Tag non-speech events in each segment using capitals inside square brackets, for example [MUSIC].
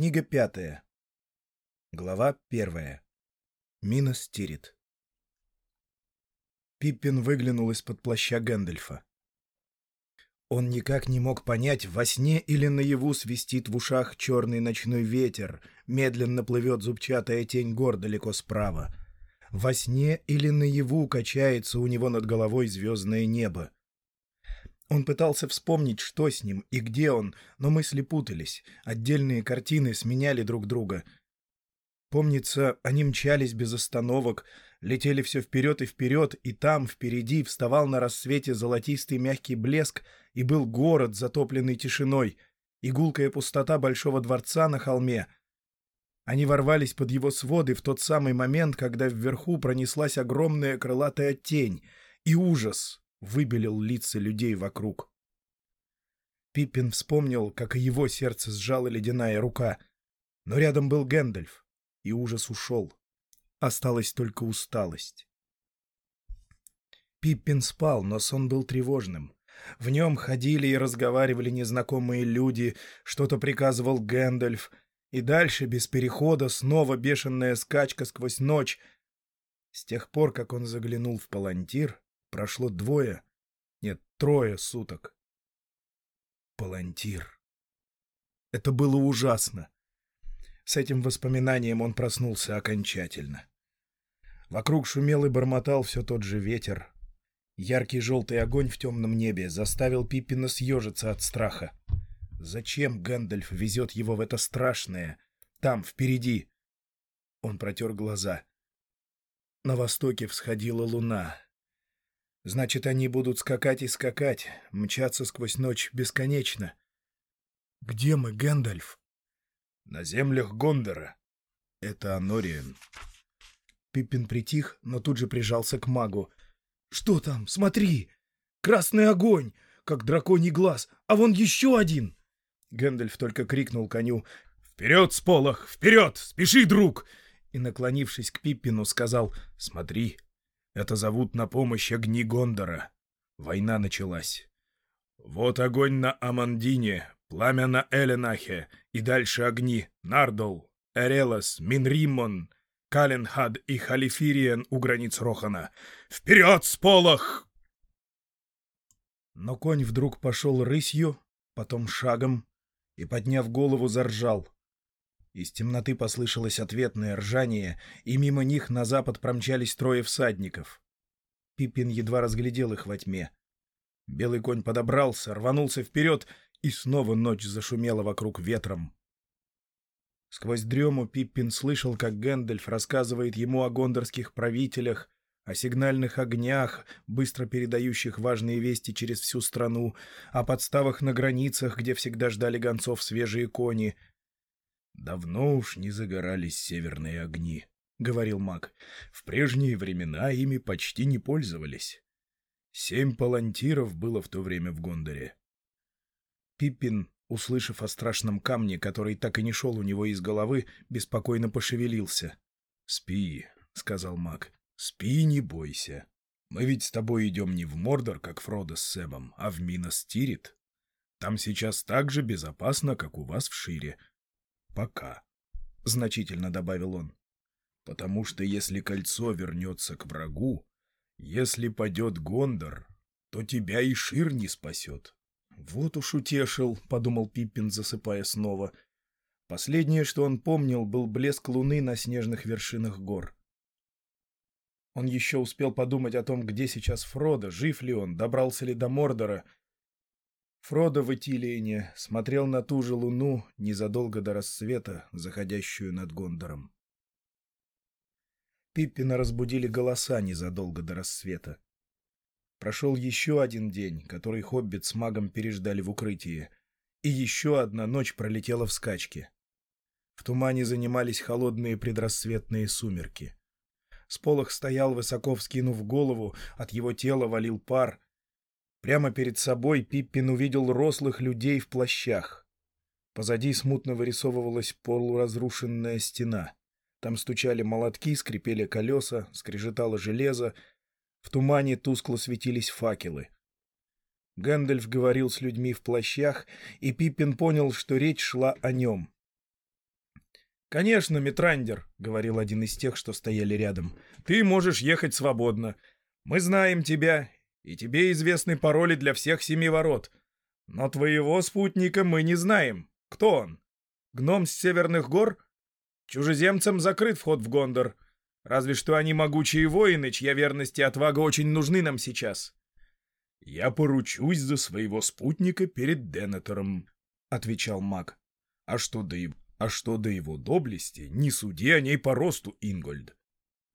Книга пятая. Глава первая. Минос Тирит. Пиппин выглянул из-под плаща Гэндальфа. Он никак не мог понять, во сне или наяву свистит в ушах черный ночной ветер, медленно плывет зубчатая тень гор далеко справа. Во сне или наяву качается у него над головой звездное небо. Он пытался вспомнить, что с ним и где он, но мысли путались, отдельные картины сменяли друг друга. Помнится, они мчались без остановок, летели все вперед и вперед, и там, впереди, вставал на рассвете золотистый мягкий блеск, и был город, затопленный тишиной, и гулкая пустота большого дворца на холме. Они ворвались под его своды в тот самый момент, когда вверху пронеслась огромная крылатая тень, и ужас выбелил лица людей вокруг. Пиппин вспомнил, как и его сердце сжала ледяная рука. Но рядом был Гэндальф, и ужас ушел. Осталась только усталость. Пиппин спал, но сон был тревожным. В нем ходили и разговаривали незнакомые люди, что-то приказывал Гэндальф, и дальше, без перехода, снова бешеная скачка сквозь ночь. С тех пор, как он заглянул в палантир, Прошло двое, нет, трое суток. Палантир. Это было ужасно. С этим воспоминанием он проснулся окончательно. Вокруг шумел и бормотал все тот же ветер. Яркий желтый огонь в темном небе заставил Пиппина съежиться от страха. Зачем Гэндальф везет его в это страшное? Там, впереди. Он протер глаза. На востоке всходила луна. Значит, они будут скакать и скакать, мчаться сквозь ночь бесконечно. Где мы, Гэндальф? На землях Гондора. Это Анориен. Пиппин притих, но тут же прижался к магу. Что там? Смотри! Красный огонь! Как драконий глаз! А вон еще один! Гэндальф только крикнул коню. «Вперед, Сполох! Вперед! Спеши, друг!» И, наклонившись к Пиппину, сказал «Смотри, это зовут на помощь огни Гондора. Война началась. Вот огонь на Амандине, пламя на Эленахе, и дальше огни Нардол, Эрелос, Минримон, Каленхад и Халифириен у границ Рохана. Вперед, сполох! Но конь вдруг пошел рысью, потом шагом, и, подняв голову, заржал. Из темноты послышалось ответное ржание, и мимо них на запад промчались трое всадников. Пиппин едва разглядел их во тьме. Белый конь подобрался, рванулся вперед, и снова ночь зашумела вокруг ветром. Сквозь дрему Пиппин слышал, как Гэндальф рассказывает ему о гондорских правителях, о сигнальных огнях, быстро передающих важные вести через всю страну, о подставах на границах, где всегда ждали гонцов свежие кони — «Давно уж не загорались северные огни», — говорил маг. «В прежние времена ими почти не пользовались. Семь палантиров было в то время в Гондоре». Пиппин, услышав о страшном камне, который так и не шел у него из головы, беспокойно пошевелился. «Спи», — сказал маг. «Спи, не бойся. Мы ведь с тобой идем не в Мордор, как Фродо с Сэбом, а в Минос Тирит. Там сейчас так же безопасно, как у вас в Шире. Пока. — значительно добавил он. — Потому что если кольцо вернется к врагу, если падет Гондор, то тебя и Шир не спасет. — Вот уж утешил, — подумал Пиппин, засыпая снова. Последнее, что он помнил, был блеск луны на снежных вершинах гор. Он еще успел подумать о том, где сейчас Фродо, жив ли он, добрался ли до Мордора — Фродо в Этилиене смотрел на ту же луну незадолго до рассвета, заходящую над Гондором. Пиппина разбудили голоса незадолго до рассвета. Прошел еще один день, который Хоббит с магом переждали в укрытии, и еще одна ночь пролетела в скачке. В тумане занимались холодные предрассветные сумерки. Сполох стоял, высоко вскинув голову, от его тела валил пар — Прямо перед собой Пиппин увидел рослых людей в плащах. Позади смутно вырисовывалась полуразрушенная стена. Там стучали молотки, скрипели колеса, скрежетало железо. В тумане тускло светились факелы. Гэндальф говорил с людьми в плащах, и Пиппин понял, что речь шла о нем. «Конечно, Митрандер», — говорил один из тех, что стояли рядом, — «ты можешь ехать свободно. Мы знаем тебя, и тебе известны пароли для всех семи ворот. Но твоего спутника мы не знаем. Кто он? Гном с северных гор? Чужеземцам закрыт вход в Гондор. Разве что они могучие воины, чья верность и отвага очень нужны нам сейчас». «Я поручусь за своего спутника перед Денетором», — отвечал маг. «А что до а что до его доблести, не суди о ней по росту, Ингольд.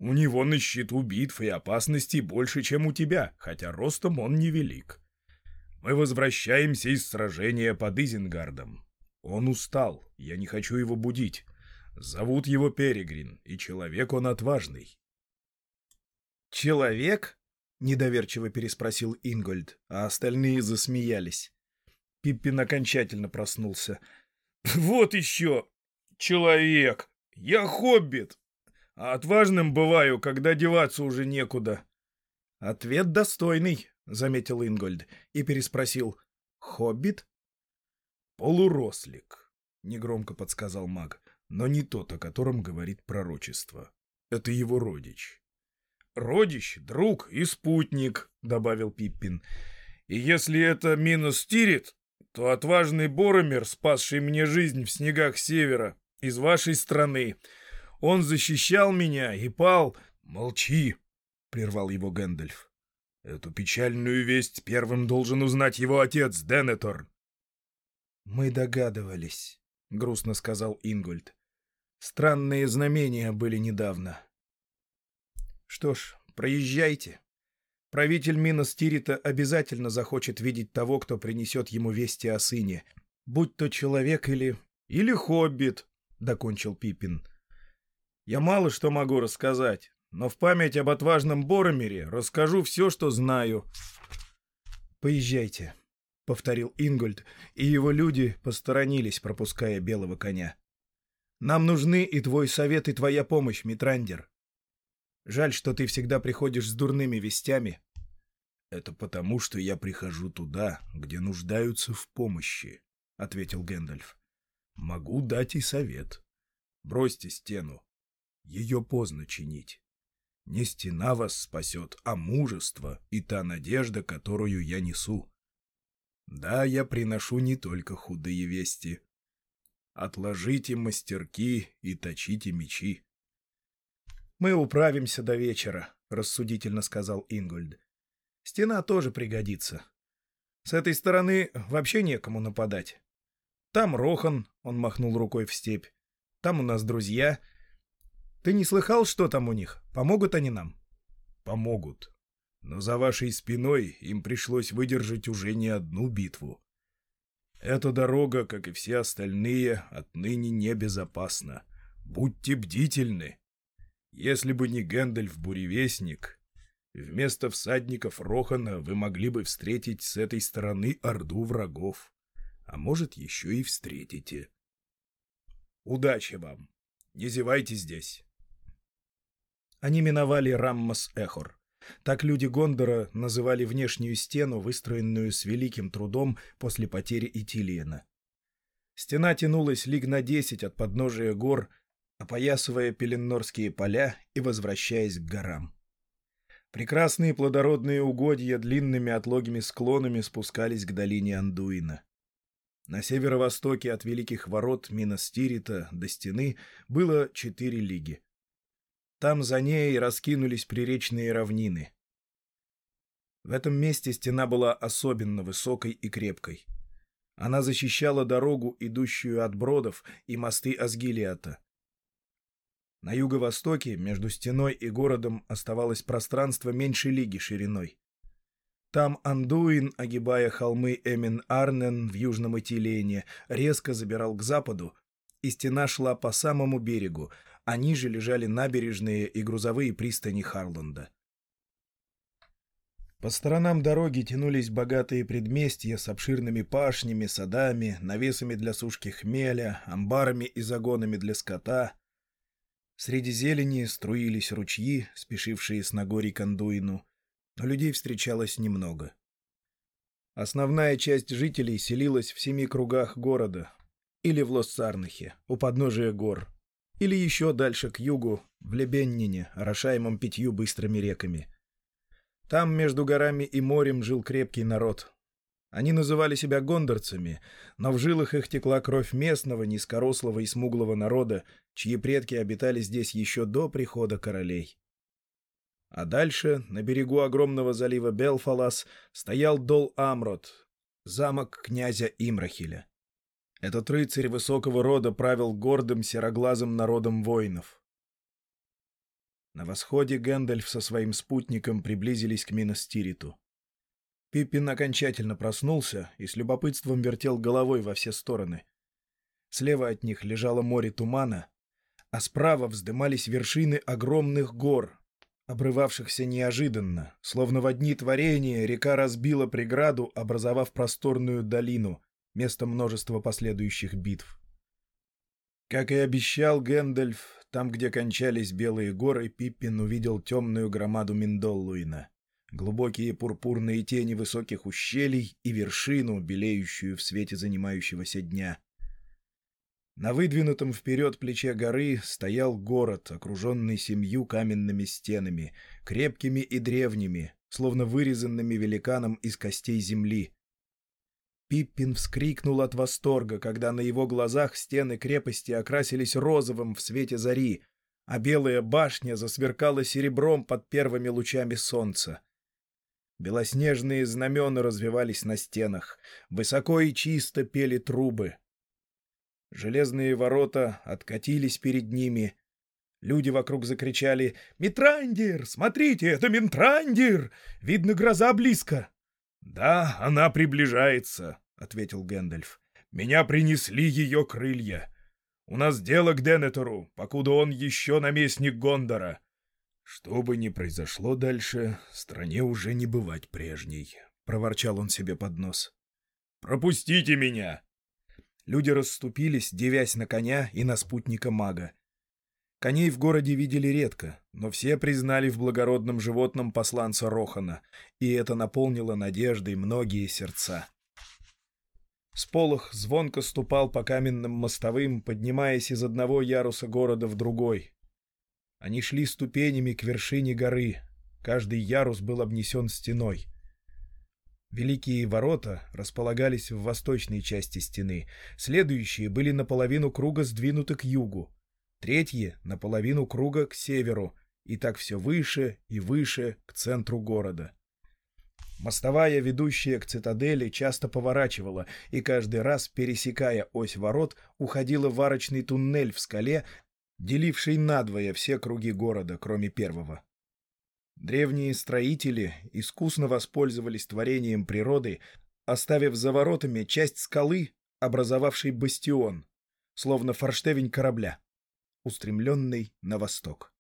У него на счету битв и опасностей больше, чем у тебя, хотя ростом он невелик. Мы возвращаемся из сражения под Изенгардом. Он устал, я не хочу его будить. Зовут его Перегрин, и человек он отважный. «Человек?» — недоверчиво переспросил Ингольд, а остальные засмеялись. Пиппин окончательно проснулся. [LAUGHS] «Вот еще! человек. Я хоббит. А отважным бываю, когда деваться уже некуда. — Ответ достойный, — заметил Ингольд и переспросил. — Хоббит? — Полурослик, — негромко подсказал маг, но не тот, о котором говорит пророчество. Это его родич. — Родич, друг и спутник, — добавил Пиппин. — И если это минус Тирит, то отважный Боромер, спасший мне жизнь в снегах севера, из вашей страны. Он защищал меня и пал... — Молчи, — прервал его Гэндальф. — Эту печальную весть первым должен узнать его отец, Денетор. — Мы догадывались, — грустно сказал Ингольд. Странные знамения были недавно. — Что ж, проезжайте. Правитель Минос Тирита обязательно захочет видеть того, кто принесет ему вести о сыне, будь то человек или... или хоббит, — докончил Пипин. «Я мало что могу рассказать, но в память об отважном Боромере расскажу все, что знаю». «Поезжайте», — повторил Ингольд, и его люди посторонились, пропуская белого коня. «Нам нужны и твой совет, и твоя помощь, Митрандер. Жаль, что ты всегда приходишь с дурными вестями». «Это потому, что я прихожу туда, где нуждаются в помощи», — ответил Гэндальф. Могу дать и совет. Бросьте стену. Ее поздно чинить. Не стена вас спасет, а мужество и та надежда, которую я несу. Да, я приношу не только худые вести. Отложите мастерки и точите мечи. — Мы управимся до вечера, — рассудительно сказал Ингольд. — Стена тоже пригодится. С этой стороны вообще некому нападать. Там Рохан, он махнул рукой в степь. Там у нас друзья. Ты не слыхал, что там у них? Помогут они нам? Помогут. Но за вашей спиной им пришлось выдержать уже не одну битву. Эта дорога, как и все остальные, отныне небезопасна. Будьте бдительны. Если бы не Гэндальф Буревестник, вместо всадников Рохана вы могли бы встретить с этой стороны орду врагов а может, еще и встретите. Удачи вам! Не зевайте здесь!» Они миновали Раммас-Эхор. Так люди Гондора называли внешнюю стену, выстроенную с великим трудом после потери Итилиена. Стена тянулась лиг на десять от подножия гор, опоясывая Пеленнорские поля и возвращаясь к горам. Прекрасные плодородные угодья длинными отлогими склонами спускались к долине Андуина. На северо-востоке от Великих Ворот Миностирита до стены было четыре лиги. Там за ней раскинулись приречные равнины. В этом месте стена была особенно высокой и крепкой. Она защищала дорогу, идущую от Бродов, и мосты Асгилиата. На юго-востоке между стеной и городом оставалось пространство меньше лиги шириной. Там Андуин, огибая холмы Эмин-Арнен в южном Этилене, резко забирал к западу, и стена шла по самому берегу, а ниже лежали набережные и грузовые пристани Харланда. По сторонам дороги тянулись богатые предместья с обширными пашнями, садами, навесами для сушки хмеля, амбарами и загонами для скота. Среди зелени струились ручьи, спешившие с Нагори к Андуину, но людей встречалось немного. Основная часть жителей селилась в семи кругах города или в Лос-Сарнахе, у подножия гор. Или еще дальше к югу, в Лебеннине, орошаемом пятью быстрыми реками. Там между горами и морем жил крепкий народ. Они называли себя гондорцами, но в жилах их текла кровь местного, низкорослого и смуглого народа, чьи предки обитали здесь еще до прихода королей. А дальше, на берегу огромного залива Белфалас, стоял Дол Амрот, замок князя Имрахиля. Этот рыцарь высокого рода правил гордым сероглазым народом воинов. На восходе Гэндальф со своим спутником приблизились к Миностириту. Пиппин окончательно проснулся и с любопытством вертел головой во все стороны. Слева от них лежало море тумана, а справа вздымались вершины огромных гор, обрывавшихся неожиданно, словно в одни творения река разбила преграду, образовав просторную долину, место множества последующих битв. Как и обещал Гэндальф, там, где кончались белые горы, Пиппин увидел темную громаду Миндоллуина, глубокие пурпурные тени высоких ущелий и вершину, белеющую в свете занимающегося дня. На выдвинутом вперед плече горы стоял город, окруженный семью каменными стенами, крепкими и древними, словно вырезанными великаном из костей земли, Пиппин вскрикнул от восторга, когда на его глазах стены крепости окрасились розовым в свете зари, а белая башня засверкала серебром под первыми лучами солнца. Белоснежные знамена развивались на стенах, высоко и чисто пели трубы. Железные ворота откатились перед ними. Люди вокруг закричали «Митрандир! Смотрите, это Митрандир! Видно, гроза близко!» «Да, она приближается», — ответил Гэндальф. «Меня принесли ее крылья. У нас дело к Денетору, покуда он еще наместник Гондора. Что бы ни произошло дальше, стране уже не бывать прежней», — проворчал он себе под нос. «Пропустите меня!» Люди расступились, девясь на коня и на спутника мага. Коней в городе видели редко, но все признали в благородном животном посланца Рохана, и это наполнило надеждой многие сердца. Сполох звонко ступал по каменным мостовым, поднимаясь из одного яруса города в другой. Они шли ступенями к вершине горы. Каждый ярус был обнесен стеной. Великие ворота располагались в восточной части стены, следующие были наполовину круга сдвинуты к югу третье — наполовину круга к северу, и так все выше и выше к центру города. Мостовая, ведущая к цитадели, часто поворачивала, и каждый раз, пересекая ось ворот, уходила в арочный туннель в скале, деливший надвое все круги города, кроме первого. Древние строители искусно воспользовались творением природы, оставив за воротами часть скалы, образовавшей бастион, словно форштевень корабля устремленный на восток.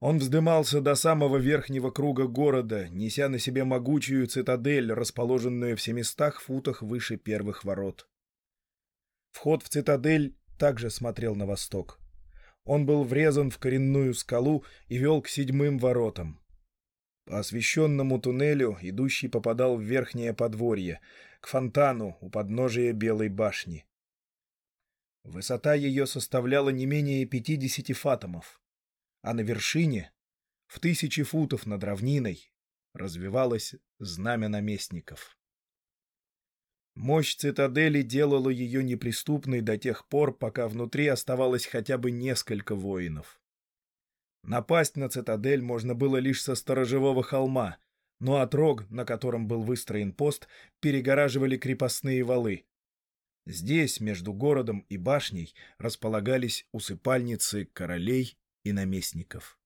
Он вздымался до самого верхнего круга города, неся на себе могучую цитадель, расположенную в семистах футах выше первых ворот. Вход в цитадель также смотрел на восток. Он был врезан в коренную скалу и вел к седьмым воротам. По освещенному туннелю идущий попадал в верхнее подворье, к фонтану у подножия Белой башни. Высота ее составляла не менее 50 фатомов, а на вершине, в тысячи футов над равниной, развивалось знамя наместников. Мощь цитадели делала ее неприступной до тех пор, пока внутри оставалось хотя бы несколько воинов. Напасть на цитадель можно было лишь со сторожевого холма, но отрог, на котором был выстроен пост, перегораживали крепостные валы. Здесь, между городом и башней, располагались усыпальницы королей и наместников.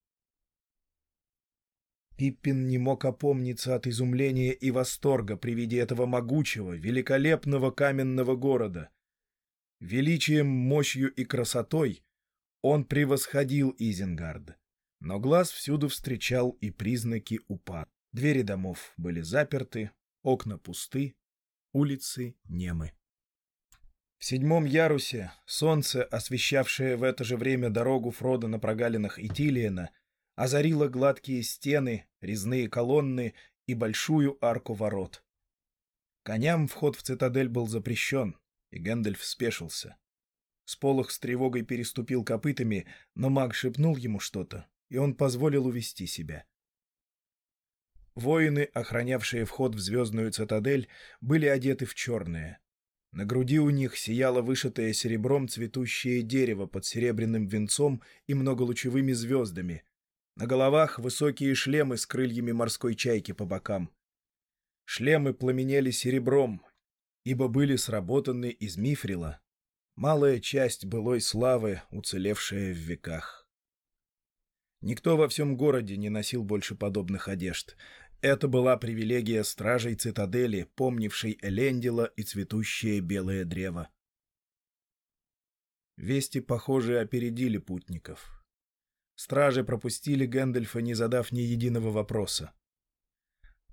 Пиппин не мог опомниться от изумления и восторга при виде этого могучего, великолепного каменного города. Величием, мощью и красотой он превосходил Изенгард, но глаз всюду встречал и признаки упад. Двери домов были заперты, окна пусты, улицы немы. В седьмом ярусе солнце, освещавшее в это же время дорогу Фрода на прогалинах Итилиена, озарило гладкие стены, резные колонны и большую арку ворот. Коням вход в цитадель был запрещен, и Гэндальф спешился. Сполох с тревогой переступил копытами, но маг шепнул ему что-то, и он позволил увести себя. Воины, охранявшие вход в звездную цитадель, были одеты в черное. На груди у них сияло вышитое серебром цветущее дерево под серебряным венцом и многолучевыми звездами. На головах высокие шлемы с крыльями морской чайки по бокам. Шлемы пламенели серебром, ибо были сработаны из мифрила, малая часть былой славы, уцелевшая в веках. Никто во всем городе не носил больше подобных одежд. Это была привилегия стражей цитадели, помнившей Элендила и цветущее белое древо. Вести, похоже, опередили путников. Стражи пропустили Гэндальфа, не задав ни единого вопроса.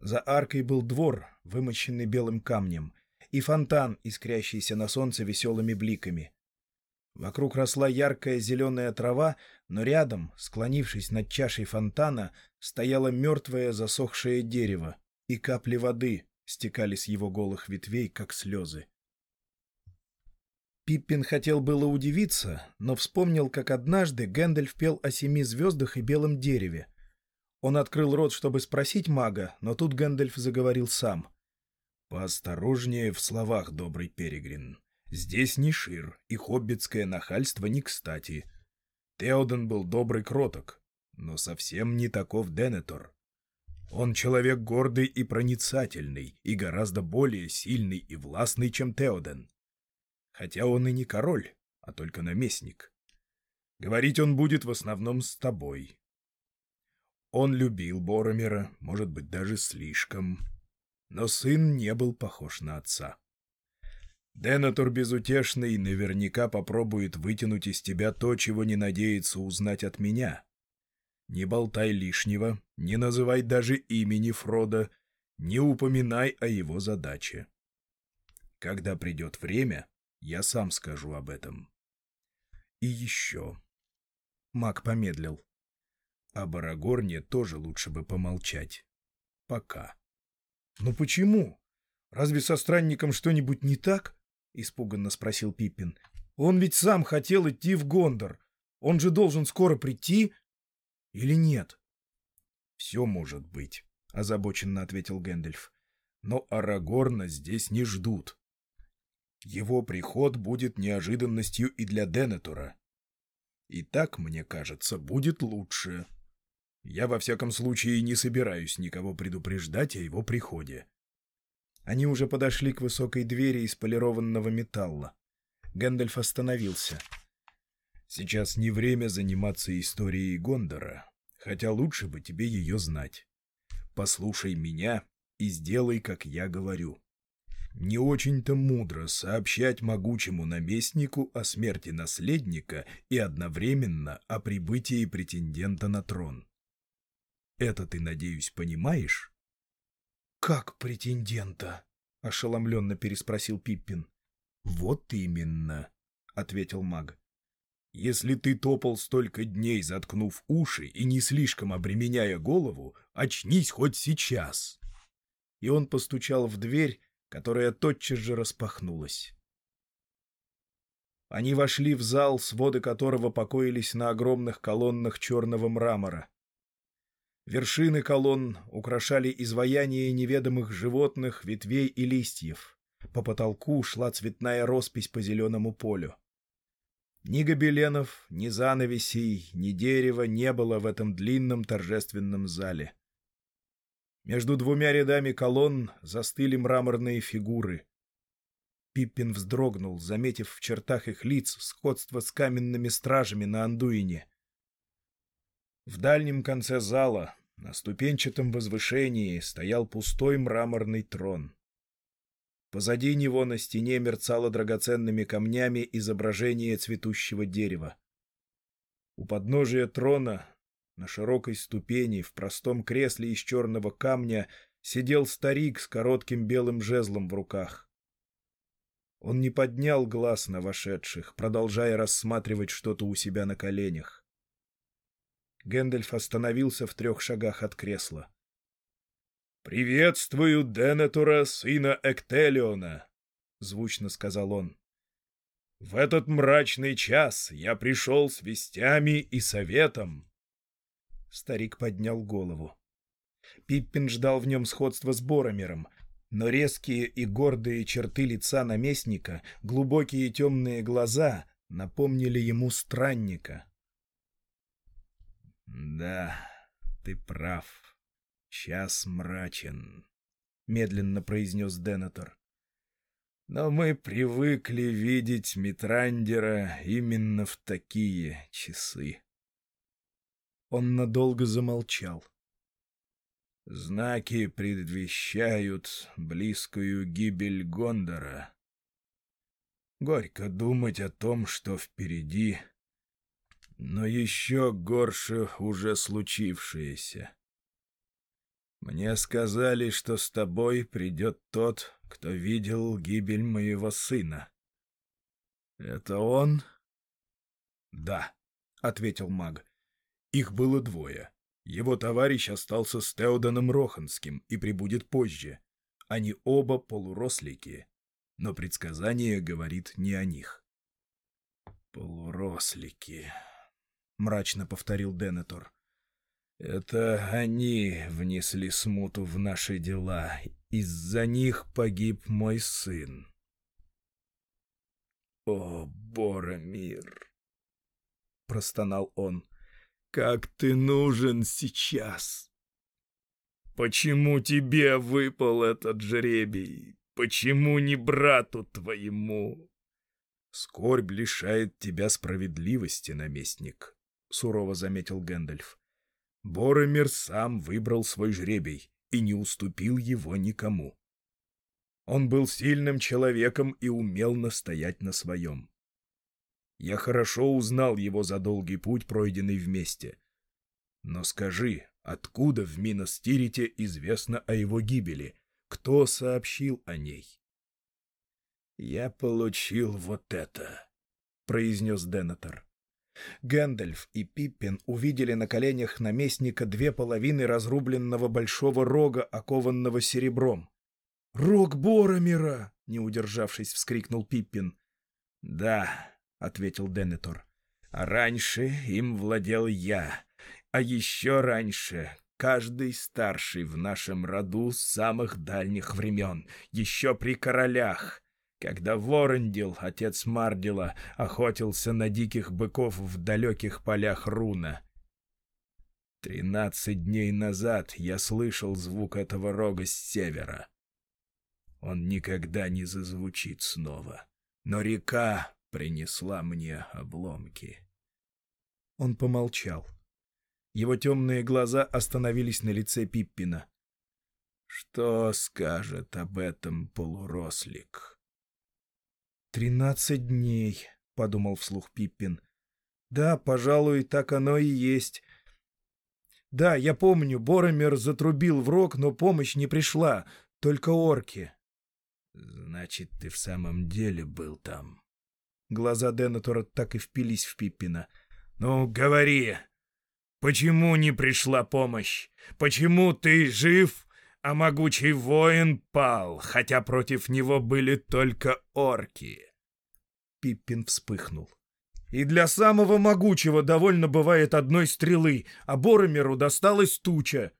За аркой был двор, вымощенный белым камнем, и фонтан, искрящийся на солнце веселыми бликами. Вокруг росла яркая зеленая трава, но рядом, склонившись над чашей фонтана, стояло мертвое засохшее дерево, и капли воды стекали с его голых ветвей, как слезы. Пиппин хотел было удивиться, но вспомнил, как однажды Гэндальф пел о семи звездах и белом дереве. Он открыл рот, чтобы спросить мага, но тут Гэндальф заговорил сам. Поосторожнее в словах, добрый Перегрин. Здесь не шир, и хоббитское нахальство не кстати. Теоден был добрый кроток, но совсем не таков Денетор. Он человек гордый и проницательный, и гораздо более сильный и властный, чем Теоден. Хотя он и не король, а только наместник. Говорить он будет в основном с тобой. Он любил Боромера, может быть, даже слишком но сын не был похож на отца. Денатур безутешный наверняка попробует вытянуть из тебя то, чего не надеется узнать от меня. Не болтай лишнего, не называй даже имени Фрода, не упоминай о его задаче. Когда придет время, я сам скажу об этом. И еще. Маг помедлил. О Барагорне тоже лучше бы помолчать. Пока. «Но почему? Разве со странником что-нибудь не так?» — испуганно спросил Пиппин. «Он ведь сам хотел идти в Гондор. Он же должен скоро прийти. Или нет?» «Все может быть», — озабоченно ответил Гэндальф. «Но Арагорна здесь не ждут. Его приход будет неожиданностью и для Денетура. И так, мне кажется, будет лучше». Я, во всяком случае, не собираюсь никого предупреждать о его приходе. Они уже подошли к высокой двери из полированного металла. Гэндальф остановился. «Сейчас не время заниматься историей Гондора, хотя лучше бы тебе ее знать. Послушай меня и сделай, как я говорю. Не очень-то мудро сообщать могучему наместнику о смерти наследника и одновременно о прибытии претендента на трон. Это ты, надеюсь, понимаешь? — Как претендента? — ошеломленно переспросил Пиппин. — Вот именно, — ответил маг. — Если ты топал столько дней, заткнув уши и не слишком обременяя голову, очнись хоть сейчас. И он постучал в дверь, которая тотчас же распахнулась. Они вошли в зал, своды которого покоились на огромных колоннах черного мрамора. Вершины колонн украшали изваяния неведомых животных, ветвей и листьев. По потолку шла цветная роспись по зеленому полю. Ни гобеленов, ни занавесей, ни дерева не было в этом длинном торжественном зале. Между двумя рядами колонн застыли мраморные фигуры. Пиппин вздрогнул, заметив в чертах их лиц сходство с каменными стражами на Андуине — в дальнем конце зала, на ступенчатом возвышении, стоял пустой мраморный трон. Позади него на стене мерцало драгоценными камнями изображение цветущего дерева. У подножия трона, на широкой ступени, в простом кресле из черного камня, сидел старик с коротким белым жезлом в руках. Он не поднял глаз на вошедших, продолжая рассматривать что-то у себя на коленях. Гэндальф остановился в трех шагах от кресла. «Приветствую Денетура, сына Эктелиона!» — звучно сказал он. В этот мрачный час я пришел с вестями и советом. Старик поднял голову. Пиппин ждал в нем сходства с Боромером, но резкие и гордые черты лица наместника, глубокие темные глаза напомнили ему странника. «Да, ты прав. Час мрачен», — медленно произнес Денетор. «Но мы привыкли видеть Митрандера именно в такие часы». Он надолго замолчал. Знаки предвещают близкую гибель Гондора. Горько думать о том, что впереди, но еще горше уже случившееся. Мне сказали, что с тобой придет тот, кто видел гибель моего сына. Это он? — Да, — ответил маг. Их было двое. Его товарищ остался с Теоданом Роханским и прибудет позже. Они оба полурослики, но предсказание говорит не о них. «Полурослики», — мрачно повторил Денетор. «Это они внесли смуту в наши дела. Из-за них погиб мой сын». «О, Боромир!» — простонал он как ты нужен сейчас. Почему тебе выпал этот жребий? Почему не брату твоему? Скорбь лишает тебя справедливости, наместник, — сурово заметил Гэндальф. Боромир сам выбрал свой жребий и не уступил его никому. Он был сильным человеком и умел настоять на своем. Я хорошо узнал его за долгий путь, пройденный вместе. Но скажи, откуда в Миностирите известно о его гибели? Кто сообщил о ней? «Я получил вот это», — произнес Денетор. Гэндальф и Пиппин увидели на коленях наместника две половины разрубленного большого рога, окованного серебром. «Рог Боромира!» — не удержавшись, вскрикнул Пиппин. «Да, — ответил Денетор. «А раньше им владел я, а еще раньше каждый старший в нашем роду с самых дальних времен, еще при королях, когда Ворендил, отец Мардила, охотился на диких быков в далеких полях Руна. Тринадцать дней назад я слышал звук этого рога с севера. Он никогда не зазвучит снова. Но река принесла мне обломки. Он помолчал. Его темные глаза остановились на лице Пиппина. «Что скажет об этом полурослик?» «Тринадцать дней», — подумал вслух Пиппин. «Да, пожалуй, так оно и есть. Да, я помню, Боромер затрубил в рог, но помощь не пришла, только орки». «Значит, ты в самом деле был там?» Глаза Денатора так и впились в Пиппина. «Ну, говори! Почему не пришла помощь? Почему ты жив, а могучий воин пал, хотя против него были только орки?» Пиппин вспыхнул. «И для самого могучего довольно бывает одной стрелы, а Боромеру досталась туча.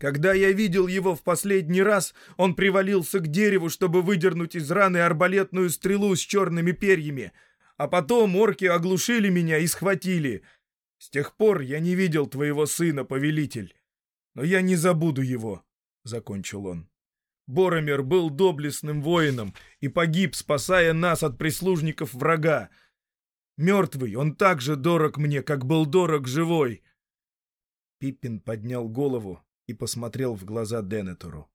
Когда я видел его в последний раз, он привалился к дереву, чтобы выдернуть из раны арбалетную стрелу с черными перьями, а потом орки оглушили меня и схватили. С тех пор я не видел твоего сына, повелитель. Но я не забуду его, — закончил он. Боромер был доблестным воином и погиб, спасая нас от прислужников врага. Мертвый, он так же дорог мне, как был дорог живой. Пиппин поднял голову, и посмотрел в глаза Денетору.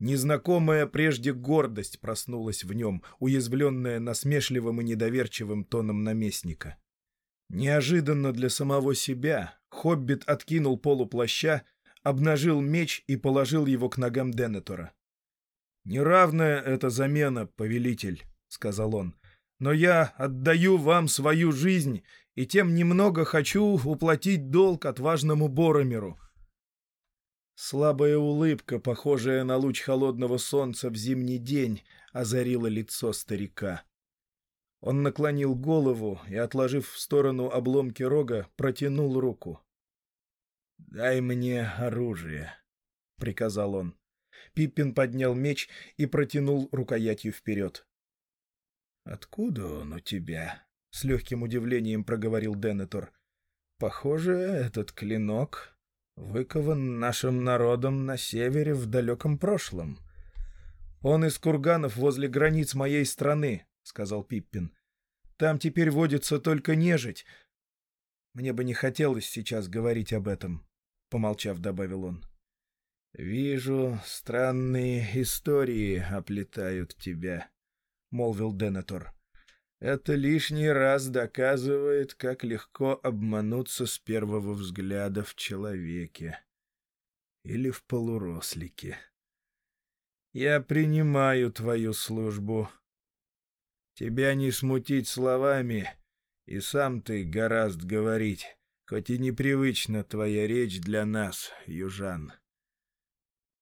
Незнакомая прежде гордость проснулась в нем, уязвленная насмешливым и недоверчивым тоном наместника. Неожиданно для самого себя Хоббит откинул полуплаща, обнажил меч и положил его к ногам Денетора. «Неравная эта замена, повелитель», — сказал он, — «но я отдаю вам свою жизнь и тем немного хочу уплатить долг отважному Боромеру». Слабая улыбка, похожая на луч холодного солнца в зимний день, озарила лицо старика. Он наклонил голову и, отложив в сторону обломки рога, протянул руку. «Дай мне оружие», — приказал он. Пиппин поднял меч и протянул рукоятью вперед. «Откуда он у тебя?» — с легким удивлением проговорил Денетор. «Похоже, этот клинок выкован нашим народом на севере в далеком прошлом. Он из курганов возле границ моей страны», — сказал Пиппин. «Там теперь водится только нежить. Мне бы не хотелось сейчас говорить об этом», — помолчав, добавил он. «Вижу, странные истории оплетают тебя», — молвил Денетор. «Это лишний раз доказывает, как легко обмануться с первого взгляда в человеке. Или в полурослике. Я принимаю твою службу. Тебя не смутить словами, и сам ты гораст говорить, хоть и непривычна твоя речь для нас, южан».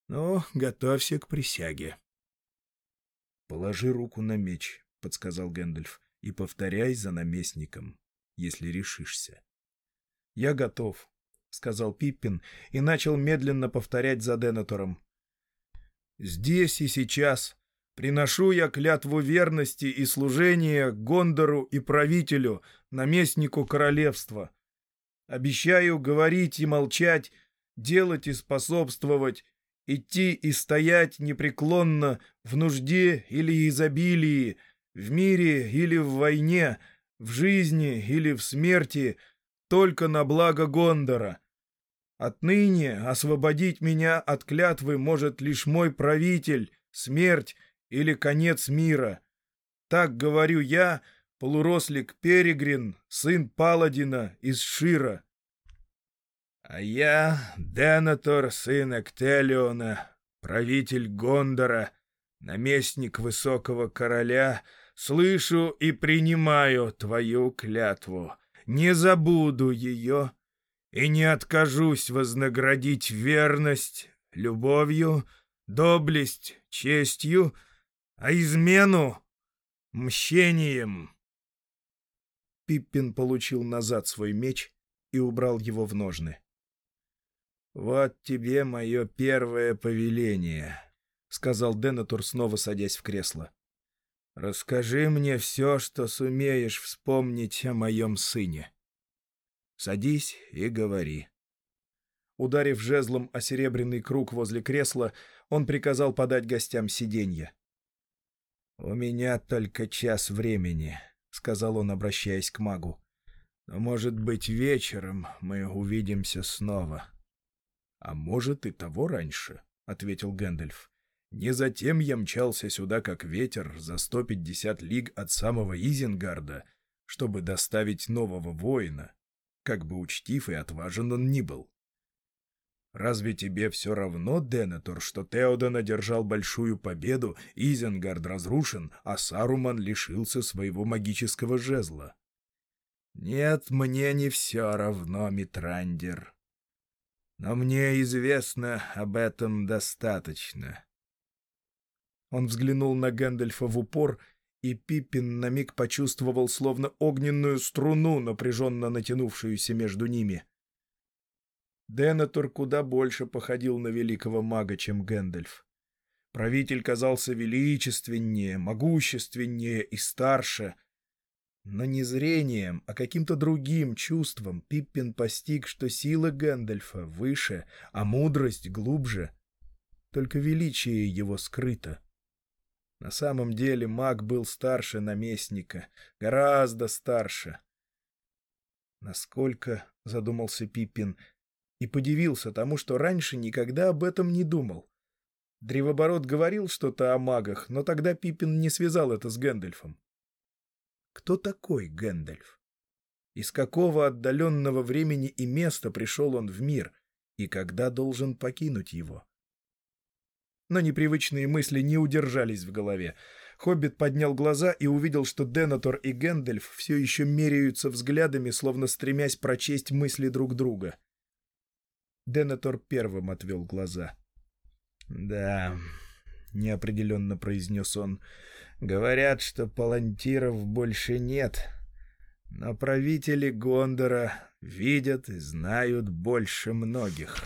Ну, готовься к присяге. — Положи руку на меч, — подсказал Гэндальф, — и повторяй за наместником, если решишься. — Я готов, — сказал Пиппин и начал медленно повторять за Денатором. — Здесь и сейчас приношу я клятву верности и служения Гондору и правителю, наместнику королевства. Обещаю говорить и молчать, делать и способствовать, идти и стоять непреклонно в нужде или изобилии, в мире или в войне, в жизни или в смерти, только на благо Гондора. Отныне освободить меня от клятвы может лишь мой правитель, смерть или конец мира. Так говорю я, полурослик Перегрин, сын Паладина из Шира. А я, Денатор, сын Эктелиона, правитель Гондора, наместник высокого короля, слышу и принимаю твою клятву. Не забуду ее и не откажусь вознаградить верность любовью, доблесть честью, а измену — мщением. Пиппин получил назад свой меч и убрал его в ножны. «Вот тебе мое первое повеление», — сказал Денатур, снова садясь в кресло. «Расскажи мне все, что сумеешь вспомнить о моем сыне. Садись и говори». Ударив жезлом о серебряный круг возле кресла, он приказал подать гостям сиденье. «У меня только час времени», — сказал он, обращаясь к магу. «Но, может быть, вечером мы увидимся снова». «А может, и того раньше», — ответил Гэндальф. «Не затем я мчался сюда, как ветер, за сто пятьдесят лиг от самого Изенгарда, чтобы доставить нового воина, как бы учтив и отважен он ни был. Разве тебе все равно, Денетор, что Теодан одержал большую победу, Изенгард разрушен, а Саруман лишился своего магического жезла? Нет, мне не все равно, Митрандер. Но мне известно об этом достаточно. Он взглянул на Гэндальфа в упор, и Пиппин на миг почувствовал словно огненную струну, напряженно натянувшуюся между ними. Денатор куда больше походил на великого мага, чем Гэндальф. Правитель казался величественнее, могущественнее и старше — но не зрением, а каким-то другим чувством Пиппин постиг, что сила Гэндальфа выше, а мудрость глубже. Только величие его скрыто. На самом деле маг был старше наместника, гораздо старше. Насколько, — задумался Пиппин, и подивился тому, что раньше никогда об этом не думал. Древоборот говорил что-то о магах, но тогда Пиппин не связал это с Гэндальфом. Кто такой Гэндальф? Из какого отдаленного времени и места пришел он в мир, и когда должен покинуть его? Но непривычные мысли не удержались в голове. Хоббит поднял глаза и увидел, что Денетор и Гэндальф все еще меряются взглядами, словно стремясь прочесть мысли друг друга. Денетор первым отвел глаза. «Да», — неопределенно произнес он, — Говорят, что палантиров больше нет, но правители Гондора видят и знают больше многих.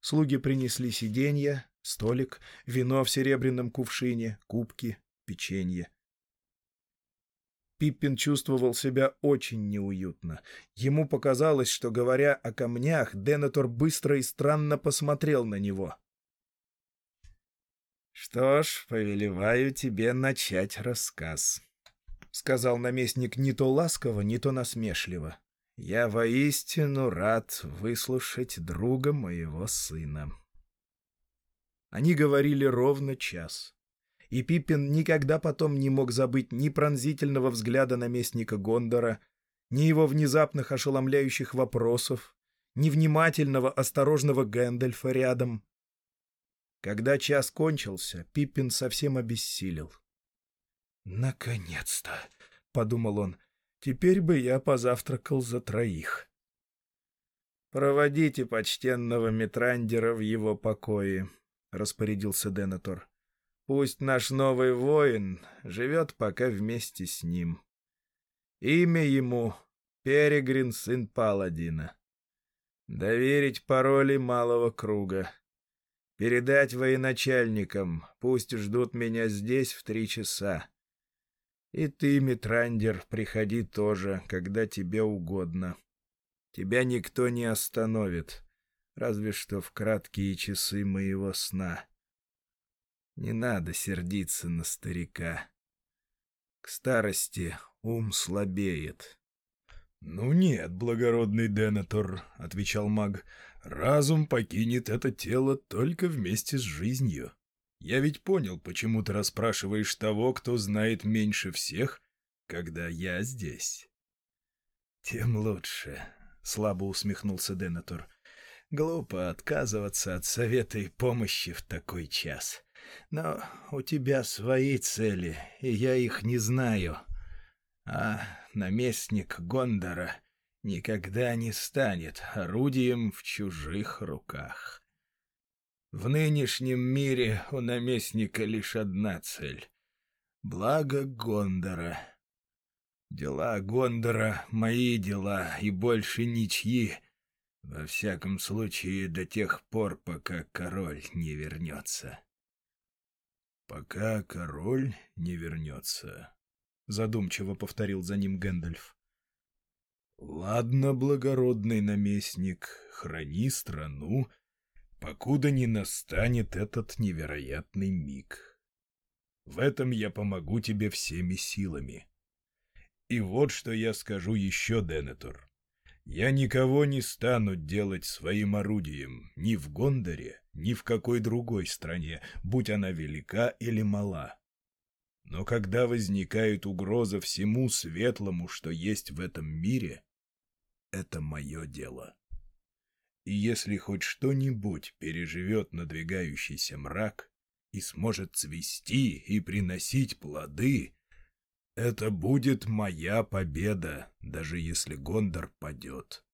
Слуги принесли сиденья, столик, вино в серебряном кувшине, кубки, печенье. Пиппин чувствовал себя очень неуютно. Ему показалось, что, говоря о камнях, Денетор быстро и странно посмотрел на него. «Что ж, повелеваю тебе начать рассказ», — сказал наместник не то ласково, не то насмешливо. «Я воистину рад выслушать друга моего сына». Они говорили ровно час. И Пиппин никогда потом не мог забыть ни пронзительного взгляда наместника Гондора, ни его внезапных ошеломляющих вопросов, ни внимательного, осторожного Гэндальфа рядом. Когда час кончился, Пиппин совсем обессилел. «Наконец-то!» — подумал он. «Теперь бы я позавтракал за троих». «Проводите почтенного Митрандера в его покое», — распорядился Денетор. «Пусть наш новый воин живет пока вместе с ним. Имя ему — Перегрин, сын Паладина. Доверить пароли малого круга». Передать военачальникам, пусть ждут меня здесь в три часа. И ты, Митрандер, приходи тоже, когда тебе угодно. Тебя никто не остановит, разве что в краткие часы моего сна. Не надо сердиться на старика. К старости ум слабеет. — Ну нет, благородный Денатор, — отвечал маг, Разум покинет это тело только вместе с жизнью. Я ведь понял, почему ты расспрашиваешь того, кто знает меньше всех, когда я здесь. Тем лучше, — слабо усмехнулся Денатор. Глупо отказываться от совета и помощи в такой час. Но у тебя свои цели, и я их не знаю. А наместник Гондора никогда не станет орудием в чужих руках. В нынешнем мире у наместника лишь одна цель — благо Гондора. Дела Гондора — мои дела, и больше ничьи, во всяком случае до тех пор, пока король не вернется. — Пока король не вернется, — задумчиво повторил за ним Гэндальф. Ладно, благородный наместник, храни страну, покуда не настанет этот невероятный миг. В этом я помогу тебе всеми силами. И вот что я скажу еще, Денетор. Я никого не стану делать своим орудием ни в Гондоре, ни в какой другой стране, будь она велика или мала. Но когда возникает угроза всему светлому, что есть в этом мире, это мое дело. И если хоть что-нибудь переживет надвигающийся мрак и сможет цвести и приносить плоды, это будет моя победа, даже если Гондор падет.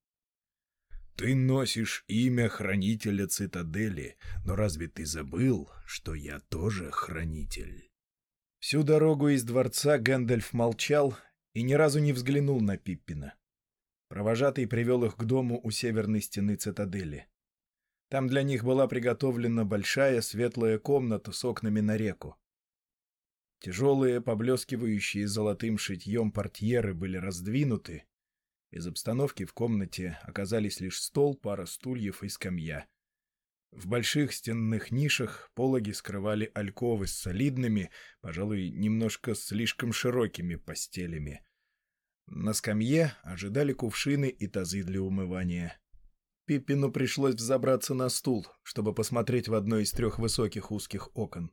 Ты носишь имя хранителя цитадели, но разве ты забыл, что я тоже хранитель? Всю дорогу из дворца Гэндальф молчал и ни разу не взглянул на Пиппина. Провожатый привел их к дому у северной стены цитадели. Там для них была приготовлена большая светлая комната с окнами на реку. Тяжелые, поблескивающие золотым шитьем портьеры были раздвинуты. Из обстановки в комнате оказались лишь стол, пара стульев и скамья. В больших стенных нишах пологи скрывали альковы с солидными, пожалуй, немножко слишком широкими постелями — на скамье ожидали кувшины и тазы для умывания. Пиппину пришлось взобраться на стул, чтобы посмотреть в одно из трех высоких узких окон.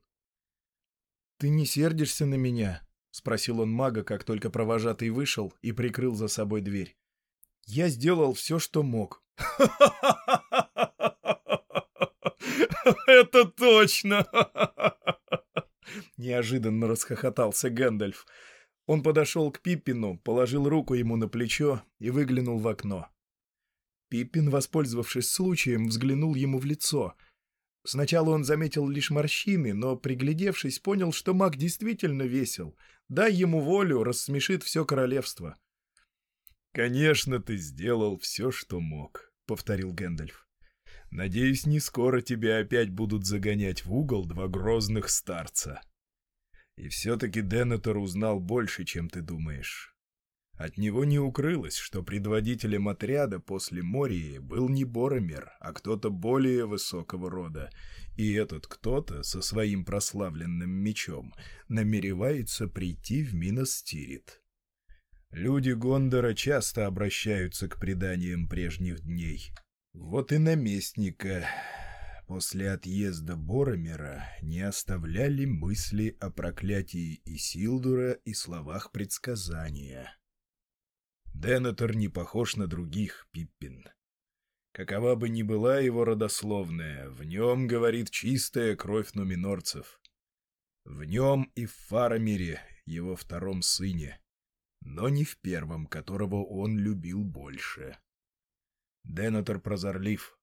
«Ты не сердишься на меня?» — спросил он мага, как только провожатый вышел и прикрыл за собой дверь. «Я сделал все, что мог». [LAUGHS] «Это точно!» [LAUGHS] Неожиданно расхохотался Гэндальф. Он подошел к Пиппину, положил руку ему на плечо и выглянул в окно. Пиппин, воспользовавшись случаем, взглянул ему в лицо. Сначала он заметил лишь морщины, но, приглядевшись, понял, что маг действительно весел. Дай ему волю, рассмешит все королевство. «Конечно, ты сделал все, что мог», — повторил Гэндальф. «Надеюсь, не скоро тебя опять будут загонять в угол два грозных старца. И все-таки Денетор узнал больше, чем ты думаешь. От него не укрылось, что предводителем отряда после Мории был не Боромер, а кто-то более высокого рода, и этот кто-то со своим прославленным мечом намеревается прийти в Миностирит. Люди Гондора часто обращаются к преданиям прежних дней. Вот и наместника после отъезда Боромера не оставляли мысли о проклятии Исилдура и словах предсказания. Денетер не похож на других, Пиппин. Какова бы ни была его родословная, в нем говорит чистая кровь нуминорцев. В нем и в Фарамире, его втором сыне, но не в первом, которого он любил больше. Денетер прозорлив.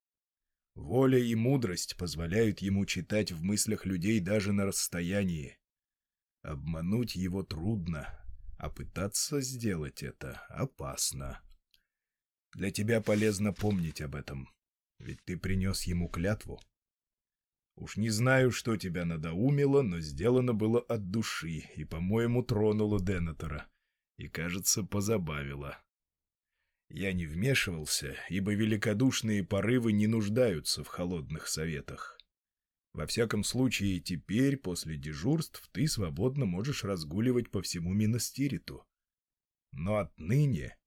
Воля и мудрость позволяют ему читать в мыслях людей даже на расстоянии. Обмануть его трудно, а пытаться сделать это опасно. Для тебя полезно помнить об этом, ведь ты принес ему клятву. Уж не знаю, что тебя надоумило, но сделано было от души и, по-моему, тронуло Денатора и, кажется, позабавило. Я не вмешивался, ибо великодушные порывы не нуждаются в холодных советах. Во всяком случае, теперь, после дежурств, ты свободно можешь разгуливать по всему Миностириту. Но отныне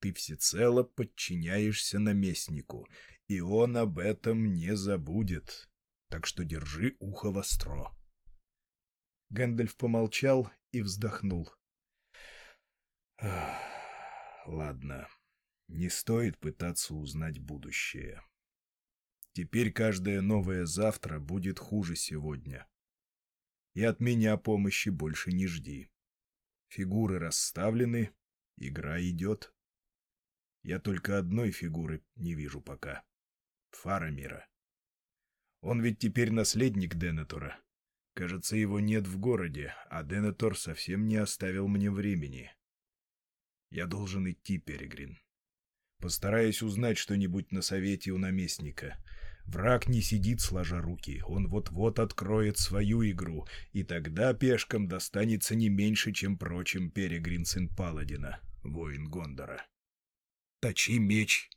ты всецело подчиняешься наместнику, и он об этом не забудет. Так что держи ухо востро. Гэндальф помолчал и вздохнул. Ладно, не стоит пытаться узнать будущее. Теперь каждое новое завтра будет хуже сегодня. И от меня помощи больше не жди. Фигуры расставлены, игра идет. Я только одной фигуры не вижу пока. Фарамира. Он ведь теперь наследник Денетора. Кажется, его нет в городе, а Денетор совсем не оставил мне времени. Я должен идти, Перегрин. Постараюсь узнать что-нибудь на совете у наместника. Враг не сидит сложа руки, он вот-вот откроет свою игру, и тогда пешкам достанется не меньше, чем прочим Перегрин сын Паладина, воин Гондора. Точи меч!»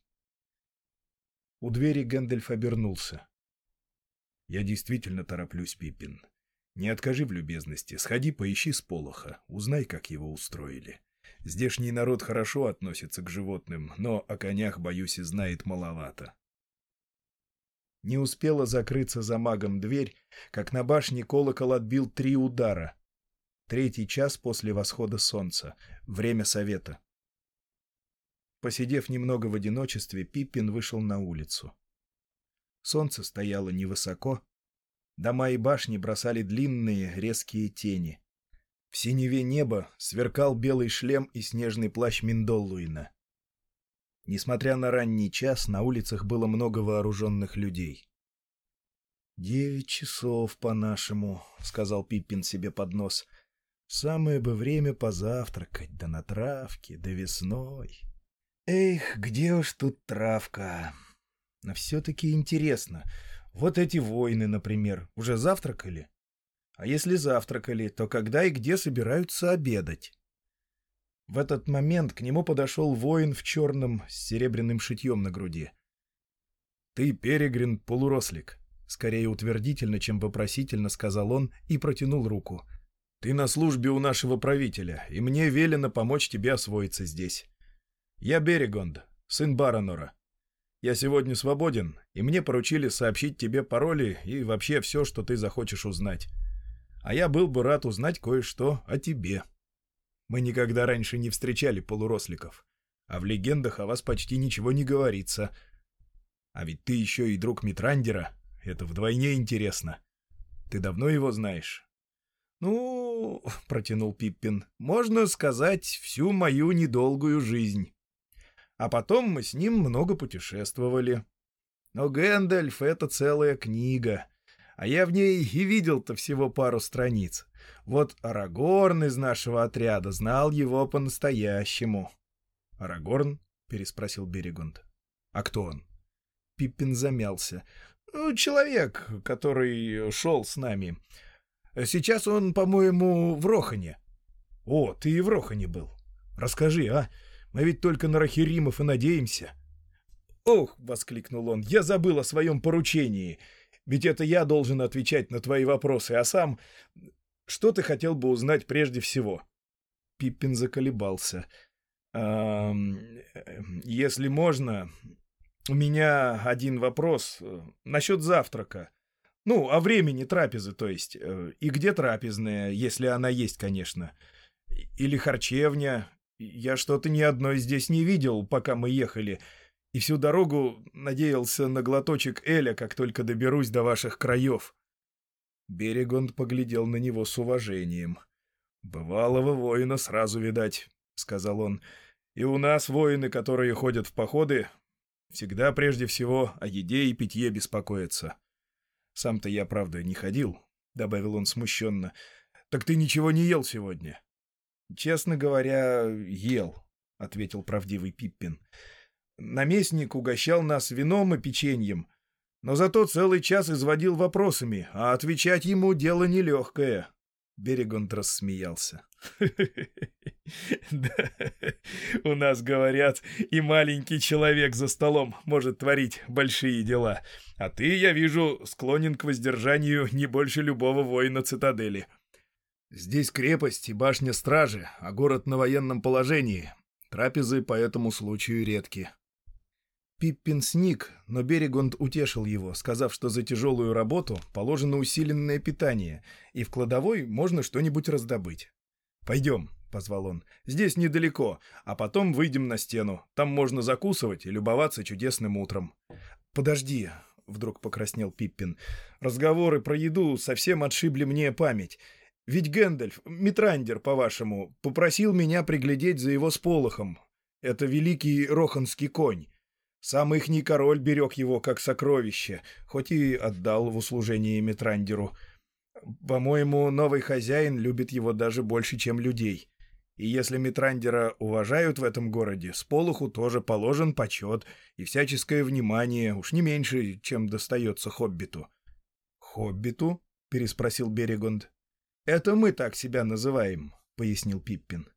У двери Гэндальф обернулся. «Я действительно тороплюсь, Пиппин. Не откажи в любезности, сходи поищи сполоха, узнай, как его устроили. Здешний народ хорошо относится к животным, но о конях, боюсь, и знает маловато. Не успела закрыться за магом дверь, как на башне колокол отбил три удара. Третий час после восхода солнца. Время совета. Посидев немного в одиночестве, Пиппин вышел на улицу. Солнце стояло невысоко. Дома и башни бросали длинные, резкие тени. В синеве неба сверкал белый шлем и снежный плащ Миндоллуина. Несмотря на ранний час, на улицах было много вооруженных людей. «Девять часов по-нашему», — сказал Пиппин себе под нос. «Самое бы время позавтракать, да на травке, да весной». «Эх, где уж тут травка?» Но все-таки интересно. Вот эти воины, например, уже завтракали? А если завтракали, то когда и где собираются обедать? В этот момент к нему подошел воин в черном с серебряным шитьем на груди. «Ты, Перегрин, полурослик», — скорее утвердительно, чем вопросительно сказал он и протянул руку. «Ты на службе у нашего правителя, и мне велено помочь тебе освоиться здесь. Я Берегонд, сын Баронора. Я сегодня свободен, и мне поручили сообщить тебе пароли и вообще все, что ты захочешь узнать а я был бы рад узнать кое-что о тебе. Мы никогда раньше не встречали полуросликов, а в легендах о вас почти ничего не говорится. А ведь ты еще и друг Митрандера, это вдвойне интересно. Ты давно его знаешь?» «Ну, — протянул Пиппин, — можно сказать, всю мою недолгую жизнь. А потом мы с ним много путешествовали. Но Гэндальф — это целая книга — А я в ней и видел-то всего пару страниц. Вот Арагорн из нашего отряда знал его по-настоящему. — Арагорн? — переспросил Берегунд. — А кто он? Пиппин замялся. Ну, человек, который шел с нами. Сейчас он, по-моему, в Рохане. — О, ты и в Рохане был. Расскажи, а? Мы ведь только на Рахиримов и надеемся. — Ох! — воскликнул он. — Я забыл о своем поручении. Ведь это я должен отвечать на твои вопросы, а сам... Что ты хотел бы узнать прежде всего? Пиппин заколебался. «А, «Если можно, у меня один вопрос э, насчет завтрака. Ну, о времени трапезы, то есть. Э, и где трапезная, если она есть, конечно. Или харчевня. Я что-то ни одной здесь не видел, пока мы ехали. И всю дорогу надеялся на глоточек Эля, как только доберусь до ваших краев. Берегонд поглядел на него с уважением. «Бывалого воина сразу видать», — сказал он. «И у нас воины, которые ходят в походы, всегда прежде всего о еде и питье беспокоятся. Сам-то я, правда, не ходил», — добавил он смущенно. «Так ты ничего не ел сегодня?» «Честно говоря, ел», — ответил правдивый Пиппин. «Наместник угощал нас вином и печеньем» но зато целый час изводил вопросами, а отвечать ему дело нелегкое. Берегонд рассмеялся. [LAUGHS] «Да, у нас, говорят, и маленький человек за столом может творить большие дела. А ты, я вижу, склонен к воздержанию не больше любого воина цитадели. Здесь крепость и башня стражи, а город на военном положении. Трапезы по этому случаю редки. Пиппин сник, но Берегонд утешил его, сказав, что за тяжелую работу положено усиленное питание, и в кладовой можно что-нибудь раздобыть. «Пойдем», — позвал он, — «здесь недалеко, а потом выйдем на стену. Там можно закусывать и любоваться чудесным утром». «Подожди», — вдруг покраснел Пиппин, — «разговоры про еду совсем отшибли мне память. Ведь Гэндальф, Митрандер, по-вашему, попросил меня приглядеть за его сполохом. Это великий роханский конь». Сам ихний король берег его как сокровище, хоть и отдал в услужение Митрандеру. По-моему, новый хозяин любит его даже больше, чем людей. И если Митрандера уважают в этом городе, Сполоху тоже положен почет и всяческое внимание, уж не меньше, чем достается Хоббиту. «Хоббиту?» — переспросил Берегонд. «Это мы так себя называем», — пояснил Пиппин.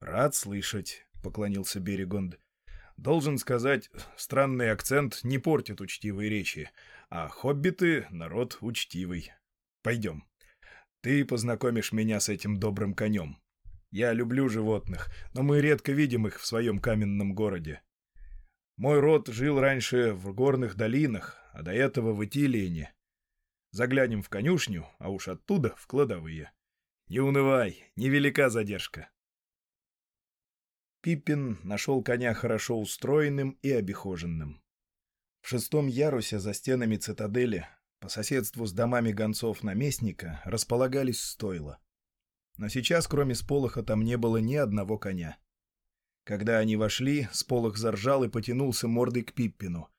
«Рад слышать», — поклонился Берегонд. Должен сказать, странный акцент не портит учтивой речи, а хоббиты — народ учтивый. Пойдем. Ты познакомишь меня с этим добрым конем. Я люблю животных, но мы редко видим их в своем каменном городе. Мой род жил раньше в горных долинах, а до этого в Итилиене. Заглянем в конюшню, а уж оттуда в кладовые. Не унывай, невелика задержка. Пиппин нашел коня хорошо устроенным и обихоженным. В шестом ярусе за стенами цитадели, по соседству с домами гонцов наместника, располагались стойла. Но сейчас, кроме Сполоха, там не было ни одного коня. Когда они вошли, Сполох заржал и потянулся мордой к Пиппину.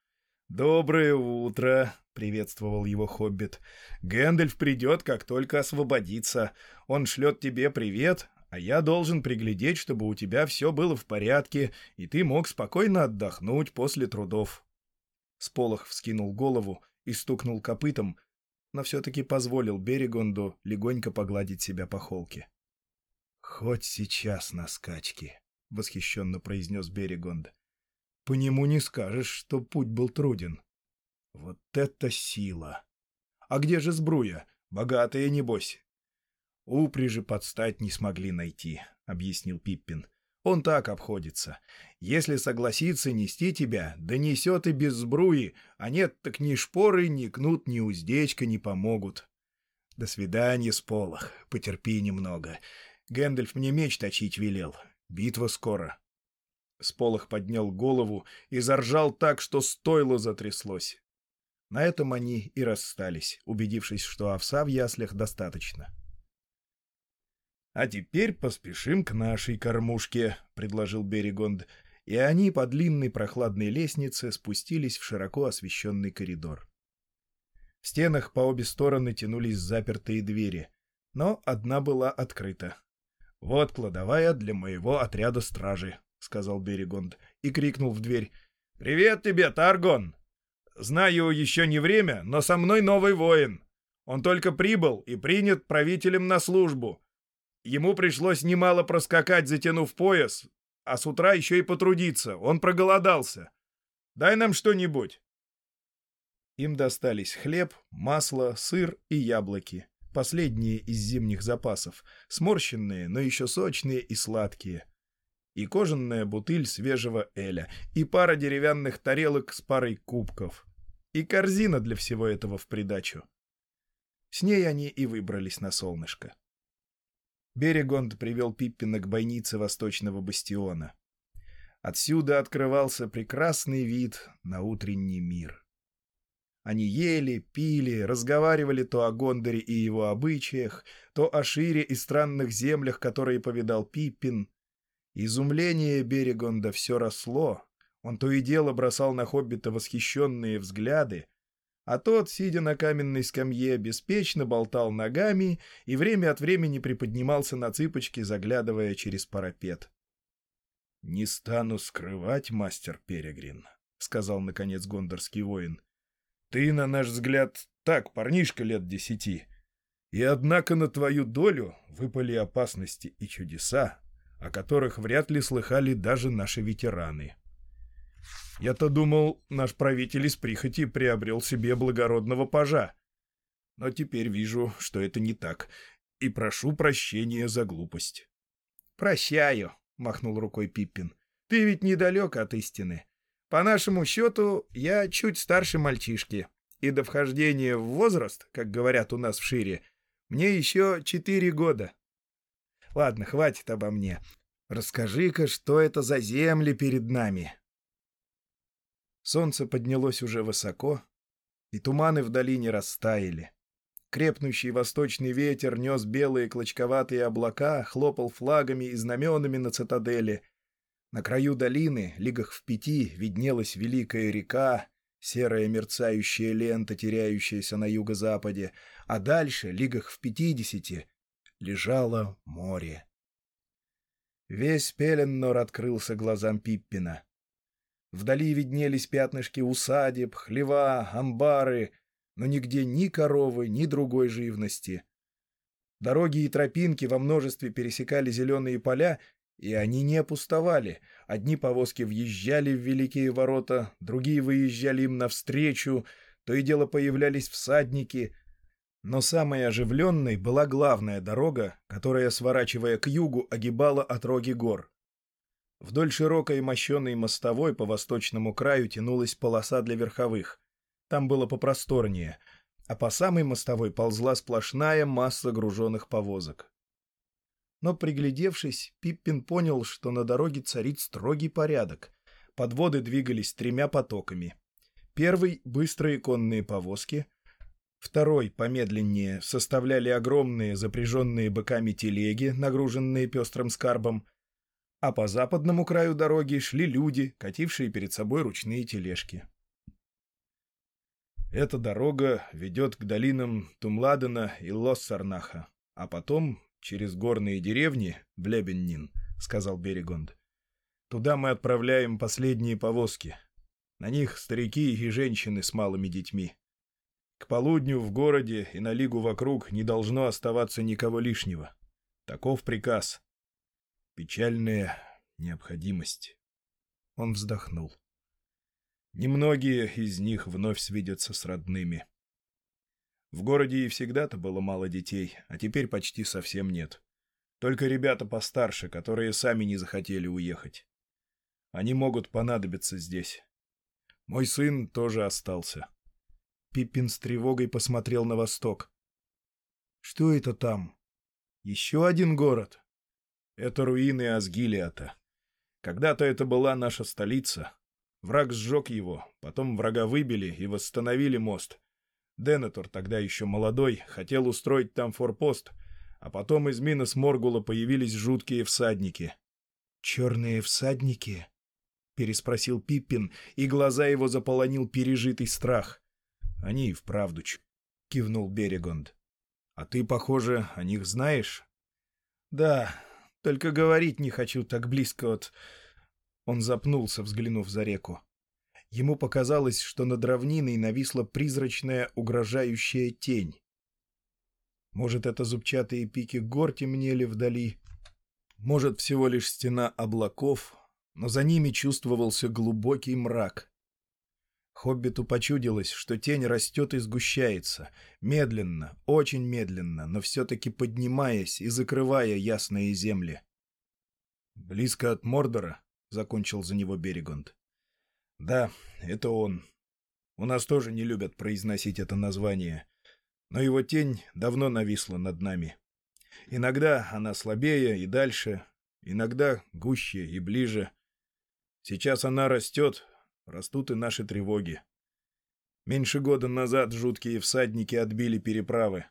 «Доброе утро!» — приветствовал его хоббит. «Гэндальф придет, как только освободится. Он шлет тебе привет, а я должен приглядеть, чтобы у тебя все было в порядке, и ты мог спокойно отдохнуть после трудов». Сполох вскинул голову и стукнул копытом, но все-таки позволил Берегонду легонько погладить себя по холке. «Хоть сейчас на скачке», — восхищенно произнес Берегонд. «По нему не скажешь, что путь был труден. Вот это сила! А где же сбруя? Богатая, небось. «Упряжи подстать не смогли найти», — объяснил Пиппин. «Он так обходится. Если согласится нести тебя, да несет и без сбруи, а нет, так ни шпоры, ни кнут, ни уздечка не помогут». «До свидания, Сполох. Потерпи немного. Гэндальф мне меч точить велел. Битва скоро». Сполох поднял голову и заржал так, что стойло затряслось. На этом они и расстались, убедившись, что овса в яслях достаточно. «А теперь поспешим к нашей кормушке», — предложил Берегонд, и они по длинной прохладной лестнице спустились в широко освещенный коридор. В стенах по обе стороны тянулись запертые двери, но одна была открыта. «Вот кладовая для моего отряда стражи», — сказал Берегонд и крикнул в дверь. «Привет тебе, Таргон! Знаю, еще не время, но со мной новый воин. Он только прибыл и принят правителем на службу. Ему пришлось немало проскакать, затянув пояс, а с утра еще и потрудиться. Он проголодался. Дай нам что-нибудь. Им достались хлеб, масло, сыр и яблоки. Последние из зимних запасов. Сморщенные, но еще сочные и сладкие. И кожаная бутыль свежего эля. И пара деревянных тарелок с парой кубков. И корзина для всего этого в придачу. С ней они и выбрались на солнышко. Берегонд привел Пиппина к бойнице восточного бастиона. Отсюда открывался прекрасный вид на утренний мир. Они ели, пили, разговаривали то о Гондоре и его обычаях, то о шире и странных землях, которые повидал Пиппин. Изумление Берегонда все росло. Он то и дело бросал на хоббита восхищенные взгляды, а тот, сидя на каменной скамье, беспечно болтал ногами и время от времени приподнимался на цыпочки, заглядывая через парапет. — Не стану скрывать, мастер Перегрин, — сказал, наконец, гондорский воин. — Ты, на наш взгляд, так, парнишка лет десяти. И однако на твою долю выпали опасности и чудеса, о которых вряд ли слыхали даже наши ветераны. — я-то думал, наш правитель из прихоти приобрел себе благородного пажа. Но теперь вижу, что это не так, и прошу прощения за глупость. — Прощаю, — махнул рукой Пиппин. — Ты ведь недалек от истины. По нашему счету, я чуть старше мальчишки, и до вхождения в возраст, как говорят у нас в Шире, мне еще четыре года. Ладно, хватит обо мне. Расскажи-ка, что это за земли перед нами? Солнце поднялось уже высоко, и туманы в долине растаяли. Крепнущий восточный ветер нес белые клочковатые облака, хлопал флагами и знаменами на цитадели. На краю долины, лигах в пяти, виднелась великая река, серая мерцающая лента, теряющаяся на юго-западе, а дальше, лигах в пятидесяти, лежало море. Весь Пеленнор открылся глазам Пиппина. Вдали виднелись пятнышки усадеб, хлева, амбары, но нигде ни коровы, ни другой живности. Дороги и тропинки во множестве пересекали зеленые поля, и они не опустовали. Одни повозки въезжали в великие ворота, другие выезжали им навстречу, то и дело появлялись всадники. Но самой оживленной была главная дорога, которая, сворачивая к югу, огибала отроги гор. Вдоль широкой мощеной мостовой по восточному краю тянулась полоса для верховых. Там было попросторнее, а по самой мостовой ползла сплошная масса груженных повозок. Но, приглядевшись, Пиппин понял, что на дороге царит строгий порядок. Подводы двигались тремя потоками. Первый — быстрые конные повозки. Второй, помедленнее, составляли огромные запряженные быками телеги, нагруженные пестрым скарбом а по западному краю дороги шли люди, катившие перед собой ручные тележки. Эта дорога ведет к долинам Тумладена и Лоссарнаха, а потом через горные деревни в Лебеннин, — сказал Берегонд. Туда мы отправляем последние повозки. На них старики и женщины с малыми детьми. К полудню в городе и на лигу вокруг не должно оставаться никого лишнего. Таков приказ. Печальная необходимость. Он вздохнул. Немногие из них вновь свидятся с родными. В городе и всегда-то было мало детей, а теперь почти совсем нет. Только ребята постарше, которые сами не захотели уехать. Они могут понадобиться здесь. Мой сын тоже остался. Пиппин с тревогой посмотрел на восток. Что это там? Еще один город? Это руины Асгилиата. Когда-то это была наша столица. Враг сжег его, потом врага выбили и восстановили мост. Денетор, тогда еще молодой, хотел устроить там форпост, а потом из Минос Моргула появились жуткие всадники. «Черные всадники?» — переспросил Пиппин, и глаза его заполонил пережитый страх. Они и вправду — кивнул Берегонд. «А ты, похоже, о них знаешь?» «Да, только говорить не хочу так близко от...» Он запнулся, взглянув за реку. Ему показалось, что над равниной нависла призрачная, угрожающая тень. Может, это зубчатые пики гор темнели вдали, может, всего лишь стена облаков, но за ними чувствовался глубокий мрак. Хоббиту почудилось, что тень растет и сгущается, медленно, очень медленно, но все-таки поднимаясь и закрывая ясные земли. «Близко от Мордора», — закончил за него Берегонд. «Да, это он. У нас тоже не любят произносить это название, но его тень давно нависла над нами. Иногда она слабее и дальше, иногда гуще и ближе. Сейчас она растет, растут и наши тревоги. Меньше года назад жуткие всадники отбили переправы.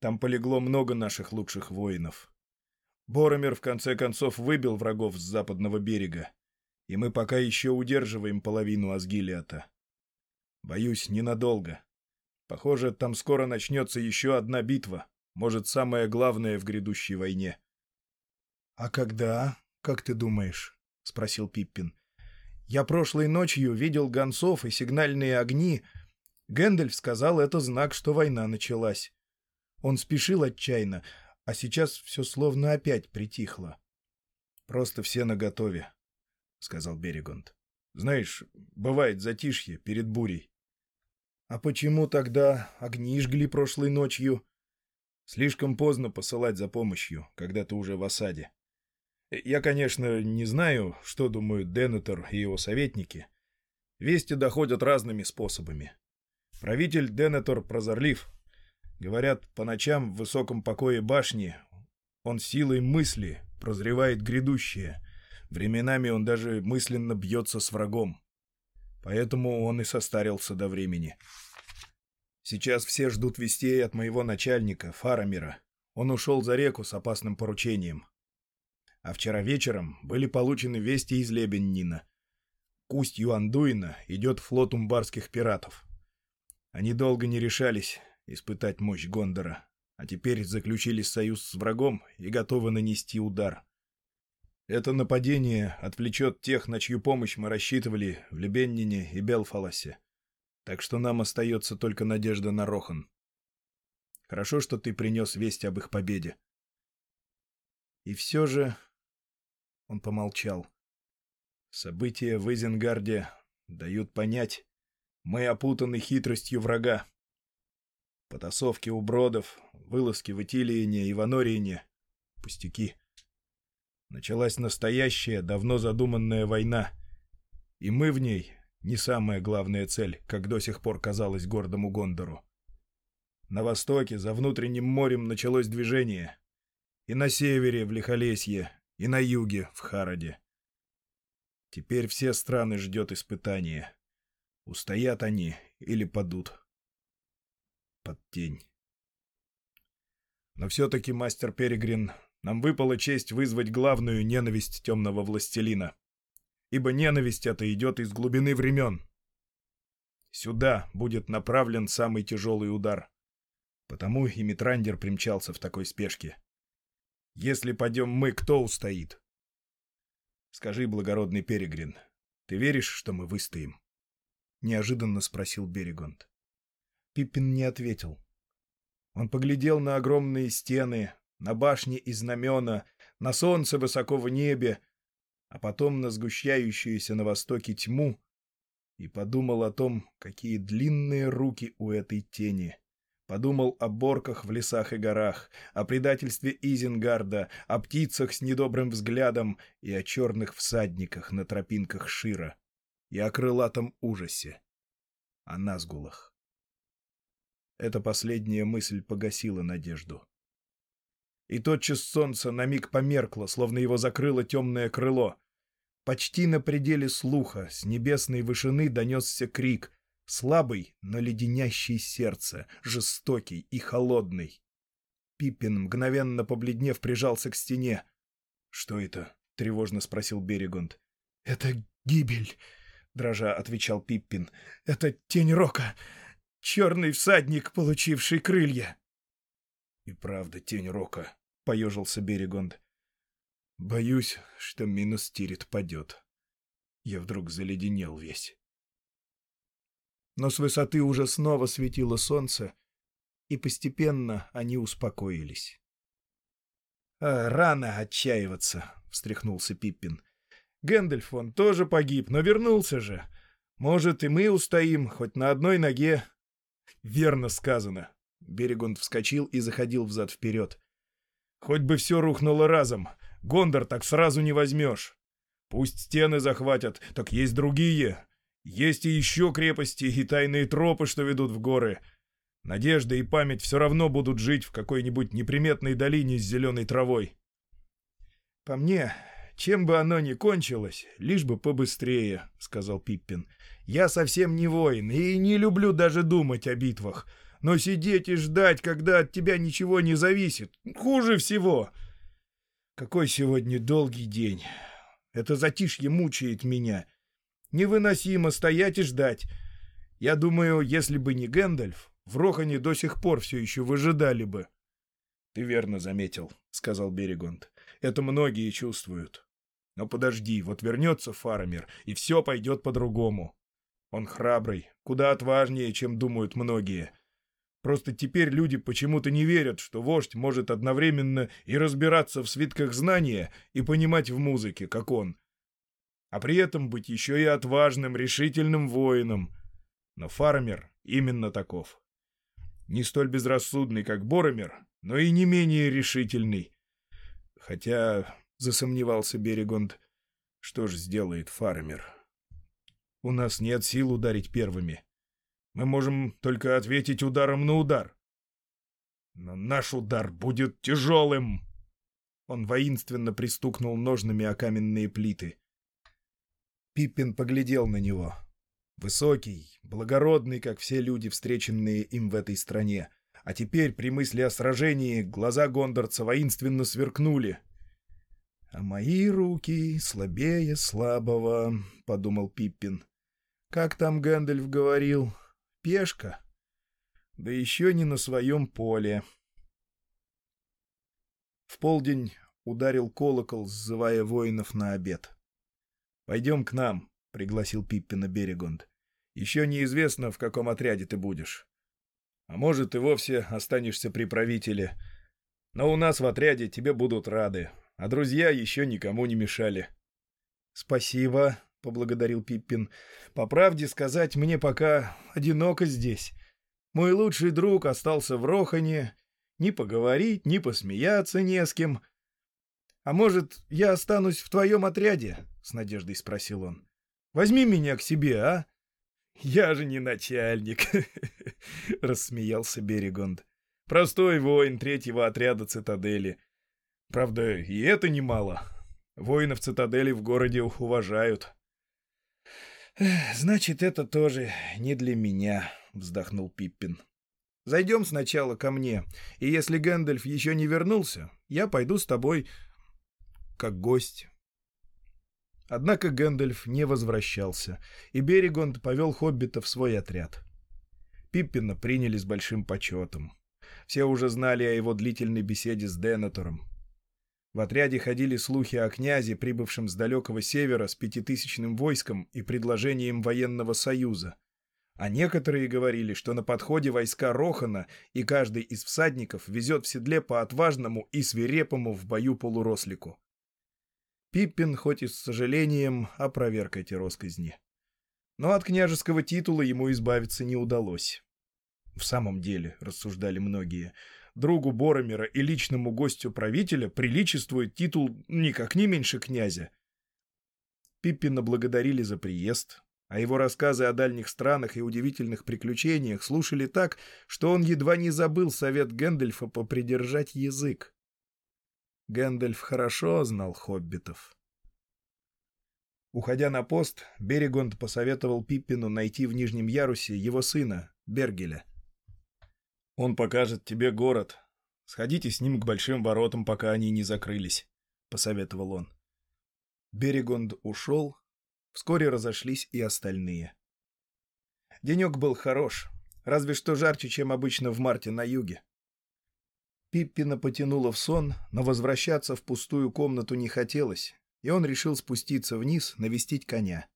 Там полегло много наших лучших воинов. Боромер в конце концов выбил врагов с западного берега, и мы пока еще удерживаем половину Асгилиата. Боюсь, ненадолго. Похоже, там скоро начнется еще одна битва, может, самое главное в грядущей войне. — А когда, как ты думаешь? — спросил Пиппин. — Я прошлой ночью видел гонцов и сигнальные огни. Гэндальф сказал, это знак, что война началась. Он спешил отчаянно, а сейчас все словно опять притихло. — Просто все наготове, — сказал Берегонд. — Знаешь, бывает затишье перед бурей. — А почему тогда огни жгли прошлой ночью? Слишком поздно посылать за помощью, когда ты уже в осаде. Я, конечно, не знаю, что думают Денетер и его советники. Вести доходят разными способами. Правитель Денетор прозорлив. Говорят, по ночам в высоком покое башни он силой мысли прозревает грядущее. Временами он даже мысленно бьется с врагом. Поэтому он и состарился до времени. Сейчас все ждут вестей от моего начальника, Фарамира. Он ушел за реку с опасным поручением. А вчера вечером были получены вести из Лебеннина. К устью Андуина идет флот умбарских пиратов. Они долго не решались испытать мощь Гондора, а теперь заключили союз с врагом и готовы нанести удар. Это нападение отвлечет тех, на чью помощь мы рассчитывали в Лебеннине и Белфаласе. Так что нам остается только надежда на Рохан. Хорошо, что ты принес весть об их победе. И все же... Он помолчал. События в Изенгарде дают понять, мы опутаны хитростью врага. Потасовки у бродов, вылазки в Итилиине и Ванориине — пустяки. Началась настоящая, давно задуманная война, и мы в ней не самая главная цель, как до сих пор казалось гордому Гондору. На востоке, за внутренним морем, началось движение. И на севере, в Лихолесье, и на юге, в Хароде. Теперь все страны ждет испытание. Устоят они или падут. Под тень. Но все-таки, мастер Перегрин, нам выпала честь вызвать главную ненависть темного властелина ибо ненависть эта идет из глубины времен. Сюда будет направлен самый тяжелый удар. Потому и Митрандер примчался в такой спешке. Если пойдем мы, кто устоит? Скажи, благородный Перегрин, ты веришь, что мы выстоим? Неожиданно спросил Берегонд. Пиппин не ответил. Он поглядел на огромные стены, на башни и знамена, на солнце высоко в небе, а потом на сгущающуюся на востоке тьму и подумал о том, какие длинные руки у этой тени. Подумал о борках в лесах и горах, о предательстве Изенгарда, о птицах с недобрым взглядом и о черных всадниках на тропинках Шира, и о крылатом ужасе, о Назгулах. Эта последняя мысль погасила надежду. И тотчас солнце на миг померкло, словно его закрыло темное крыло. Почти на пределе слуха с небесной вышины донесся крик, слабый, но леденящий сердце, жестокий и холодный. Пиппин, мгновенно побледнев, прижался к стене. — Что это? — тревожно спросил Берегунд. — Это гибель, — дрожа отвечал Пиппин. — Это тень рока. черный всадник, получивший крылья. — И правда, тень рока, — поежился Берегонд. — Боюсь, что минус Тирит падет. Я вдруг заледенел весь. Но с высоты уже снова светило солнце, и постепенно они успокоились. «А, «Рано отчаиваться», — встряхнулся Пиппин. «Гэндальф он тоже погиб, но вернулся же. Может, и мы устоим, хоть на одной ноге». «Верно сказано». Берегонд вскочил и заходил взад-вперед. «Хоть бы все рухнуло разом. Гондор так сразу не возьмешь. Пусть стены захватят, так есть другие. Есть и еще крепости и тайные тропы, что ведут в горы. Надежда и память все равно будут жить в какой-нибудь неприметной долине с зеленой травой. По мне, чем бы оно ни кончилось, лишь бы побыстрее, — сказал Пиппин. Я совсем не воин и не люблю даже думать о битвах. Но сидеть и ждать, когда от тебя ничего не зависит, хуже всего. Какой сегодня долгий день. Это затишье мучает меня. Невыносимо стоять и ждать. Я думаю, если бы не Гэндальф, в Рохане до сих пор все еще выжидали бы. — Ты верно заметил, — сказал Берегонд. — Это многие чувствуют. Но подожди, вот вернется Фарамир, и все пойдет по-другому. Он храбрый, куда отважнее, чем думают многие. Просто теперь люди почему-то не верят, что вождь может одновременно и разбираться в свитках знания, и понимать в музыке, как он. А при этом быть еще и отважным, решительным воином. Но Фармер именно таков не столь безрассудный, как Боромер, но и не менее решительный. Хотя, — засомневался Берегонд, — что ж сделает фармер? У нас нет сил ударить первыми. Мы можем только ответить ударом на удар. Но наш удар будет тяжелым. Он воинственно пристукнул ножными о каменные плиты. Пиппин поглядел на него. Высокий, благородный, как все люди, встреченные им в этой стране. А теперь, при мысли о сражении, глаза гондорца воинственно сверкнули. «А мои руки слабее слабого», — подумал Пиппин. «Как там Гэндальф говорил? Пешка? Да еще не на своем поле». В полдень ударил колокол, сзывая воинов на обед. «Пойдем к нам», — пригласил Пиппина Берегонд. «Еще неизвестно, в каком отряде ты будешь. А может, и вовсе останешься при правителе. Но у нас в отряде тебе будут рады, а друзья еще никому не мешали». «Спасибо», — поблагодарил Пиппин. «По правде сказать, мне пока одиноко здесь. Мой лучший друг остался в Рохане. Ни поговорить, ни посмеяться не с кем». «А может, я останусь в твоем отряде?» — с надеждой спросил он. Возьми меня к себе, а? Я же не начальник, [LAUGHS] рассмеялся Берегонд. Простой воин третьего отряда цитадели. Правда, и это немало. Воинов цитадели в городе уважают. Значит, это тоже не для меня, вздохнул Пиппин. Зайдем сначала ко мне, и если Гэндальф еще не вернулся, я пойду с тобой как гость. Однако Гэндальф не возвращался, и Берегонд повел хоббита в свой отряд. Пиппина приняли с большим почетом. Все уже знали о его длительной беседе с Денетором. В отряде ходили слухи о князе, прибывшем с далекого севера с пятитысячным войском и предложением военного союза. А некоторые говорили, что на подходе войска Рохана, и каждый из всадников везет в седле по отважному и свирепому в бою полурослику. Пиппин, хоть и с сожалением, опроверг эти росказни. Но от княжеского титула ему избавиться не удалось. В самом деле, рассуждали многие, другу Боромера и личному гостю правителя приличествует титул никак не меньше князя. Пиппина благодарили за приезд, а его рассказы о дальних странах и удивительных приключениях слушали так, что он едва не забыл совет Гэндальфа попридержать язык. Гэндальф хорошо знал хоббитов. Уходя на пост, Берегонд посоветовал Пиппину найти в Нижнем Ярусе его сына, Бергеля. «Он покажет тебе город. Сходите с ним к большим воротам, пока они не закрылись», — посоветовал он. Берегонд ушел. Вскоре разошлись и остальные. Денек был хорош. разве что жарче, чем обычно в марте на юге. Пиппина потянуло в сон, но возвращаться в пустую комнату не хотелось, и он решил спуститься вниз, навестить коня.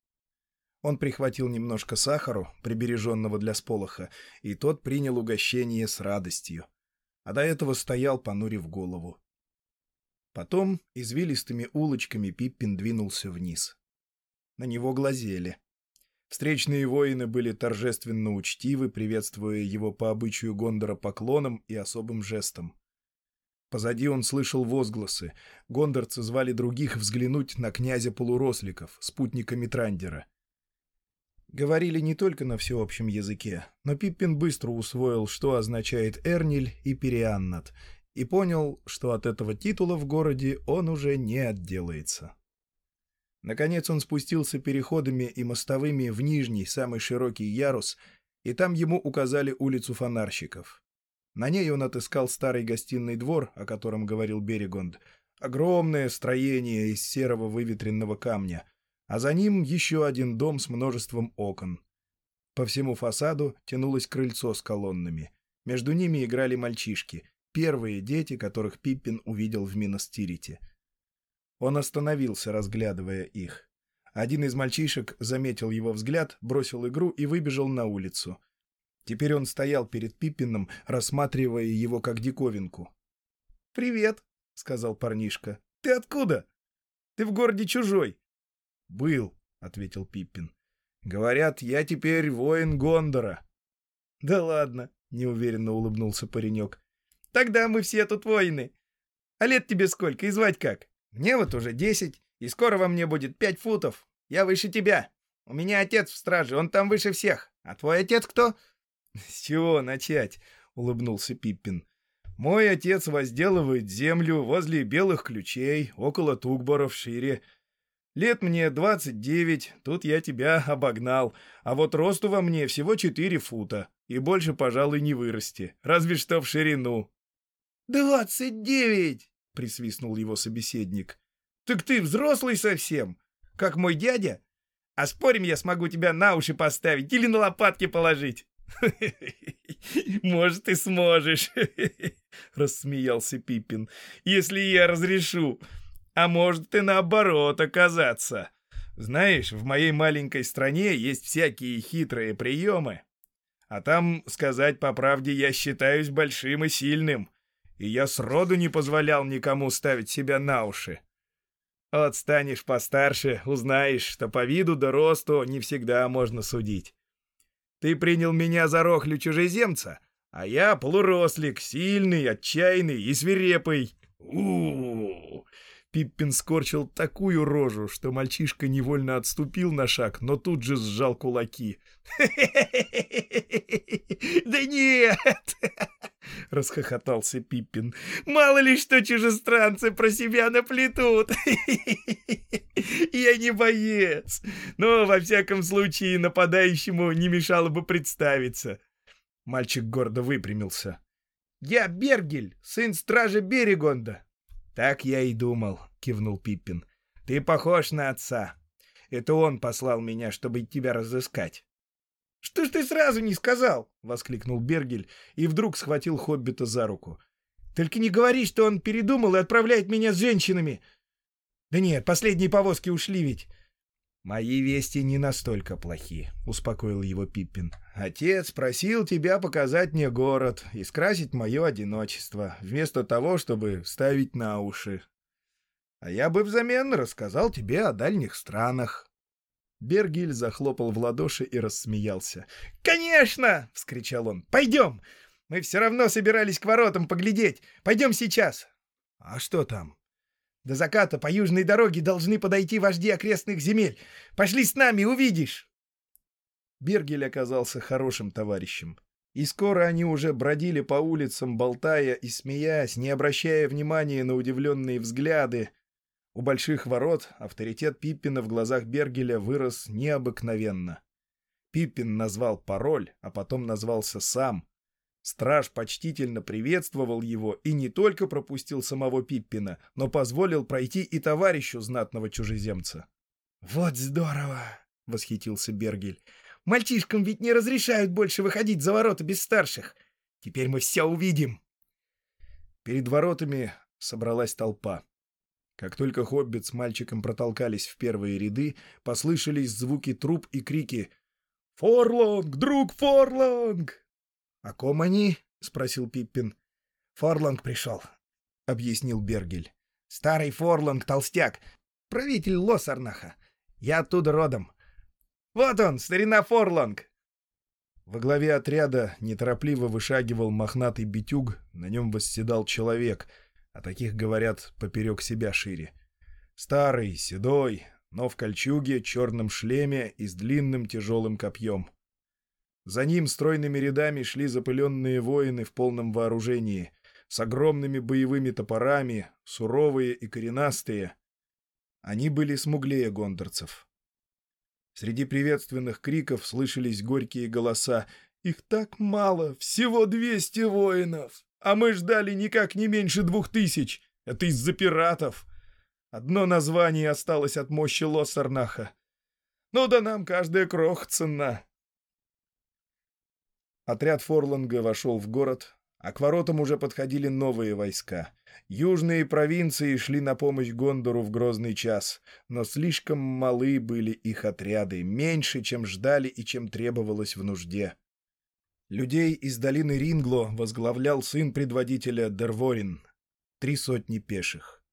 Он прихватил немножко сахару, прибереженного для сполоха, и тот принял угощение с радостью. А до этого стоял, понурив голову. Потом извилистыми улочками Пиппин двинулся вниз. На него глазели. Встречные воины были торжественно учтивы, приветствуя его по обычаю Гондора поклоном и особым жестом. Позади он слышал возгласы. Гондорцы звали других взглянуть на князя полуросликов, спутника Митрандера. Говорили не только на всеобщем языке, но Пиппин быстро усвоил, что означает Эрниль и Перианнат, и понял, что от этого титула в городе он уже не отделается. Наконец он спустился переходами и мостовыми в нижний, самый широкий ярус, и там ему указали улицу фонарщиков. На ней он отыскал старый гостиный двор, о котором говорил Берегонд, огромное строение из серого выветренного камня, а за ним еще один дом с множеством окон. По всему фасаду тянулось крыльцо с колоннами. Между ними играли мальчишки, первые дети, которых Пиппин увидел в Миностирите. Он остановился, разглядывая их. Один из мальчишек заметил его взгляд, бросил игру и выбежал на улицу. Теперь он стоял перед Пиппином, рассматривая его как диковинку. «Привет», — сказал парнишка. «Ты откуда? Ты в городе чужой». «Был», — ответил Пиппин. «Говорят, я теперь воин Гондора». «Да ладно», — неуверенно улыбнулся паренек. «Тогда мы все тут воины. А лет тебе сколько и звать как? Мне вот уже десять, и скоро во мне будет пять футов. Я выше тебя. У меня отец в страже, он там выше всех. А твой отец кто?» [LAUGHS] «С чего начать?» — улыбнулся Пиппин. «Мой отец возделывает землю возле белых ключей, около Тугбора шире. Лет мне двадцать девять, тут я тебя обогнал, а вот росту во мне всего четыре фута, и больше, пожалуй, не вырасти, разве что в ширину». «Двадцать девять!» — присвистнул его собеседник. «Так ты взрослый совсем, как мой дядя? А спорим, я смогу тебя на уши поставить или на лопатки положить?» [LAUGHS] «Может, и сможешь», [LAUGHS] — рассмеялся Пиппин, — «если я разрешу. А может, и наоборот оказаться. Знаешь, в моей маленькой стране есть всякие хитрые приемы. А там, сказать по правде, я считаюсь большим и сильным, и я сроду не позволял никому ставить себя на уши. Вот станешь постарше, узнаешь, что по виду да росту не всегда можно судить. Ты принял меня за рохлю чужеземца, а я полурослик, сильный, отчаянный и свирепый. у, Пиппин скорчил такую рожу, что мальчишка невольно отступил на шаг, но тут же сжал кулаки. [LAUGHS] «Да нет!» — расхохотался Пиппин. «Мало ли что чужестранцы про себя наплетут! [LAUGHS] Я не боец, но, во всяком случае, нападающему не мешало бы представиться». Мальчик гордо выпрямился. «Я Бергель, сын стража Берегонда». «Так я и думал», — кивнул Пиппин. «Ты похож на отца. Это он послал меня, чтобы тебя разыскать». «Что ж ты сразу не сказал?» — воскликнул Бергель и вдруг схватил Хоббита за руку. «Только не говори, что он передумал и отправляет меня с женщинами!» «Да нет, последние повозки ушли ведь!» «Мои вести не настолько плохи», — успокоил его Пиппин. «Отец просил тебя показать мне город и скрасить мое одиночество, вместо того, чтобы ставить на уши. А я бы взамен рассказал тебе о дальних странах. Бергиль захлопал в ладоши и рассмеялся. «Конечно!» — вскричал он. «Пойдем! Мы все равно собирались к воротам поглядеть. Пойдем сейчас!» «А что там?» «До заката по южной дороге должны подойти вожди окрестных земель. Пошли с нами, увидишь!» Бергель оказался хорошим товарищем. И скоро они уже бродили по улицам, болтая и смеясь, не обращая внимания на удивленные взгляды, у больших ворот авторитет Пиппина в глазах Бергеля вырос необыкновенно. Пиппин назвал пароль, а потом назвался сам. Страж почтительно приветствовал его и не только пропустил самого Пиппина, но позволил пройти и товарищу знатного чужеземца. «Вот здорово!» — восхитился Бергель. Мальчишкам ведь не разрешают больше выходить за ворота без старших. Теперь мы все увидим. Перед воротами собралась толпа. Как только Хоббит с мальчиком протолкались в первые ряды, послышались звуки труп и крики «Форлонг, друг Форлонг!» «О ком они?» — спросил Пиппин. «Форлонг пришел», — объяснил Бергель. «Старый Форлонг, толстяк, правитель Лосарнаха. Я оттуда родом. Вот он, старина Форлонг!» Во главе отряда неторопливо вышагивал мохнатый битюг, на нем восседал человек, а таких, говорят, поперек себя шире. Старый, седой, но в кольчуге, черном шлеме и с длинным тяжелым копьем. За ним стройными рядами шли запыленные воины в полном вооружении, с огромными боевыми топорами, суровые и коренастые. Они были смуглее гондорцев. Среди приветственных криков слышались горькие голоса. «Их так мало! Всего двести воинов! А мы ждали никак не меньше двух тысяч! Это из-за пиратов! Одно название осталось от мощи Лоссарнаха. Ну да нам каждая крох цена!» Отряд Форланга вошел в город, а к воротам уже подходили новые войска. Южные провинции шли на помощь Гондору в грозный час, но слишком малы были их отряды, меньше, чем ждали и чем требовалось в нужде. Людей из долины Рингло возглавлял сын предводителя Дерворин, три сотни пеших.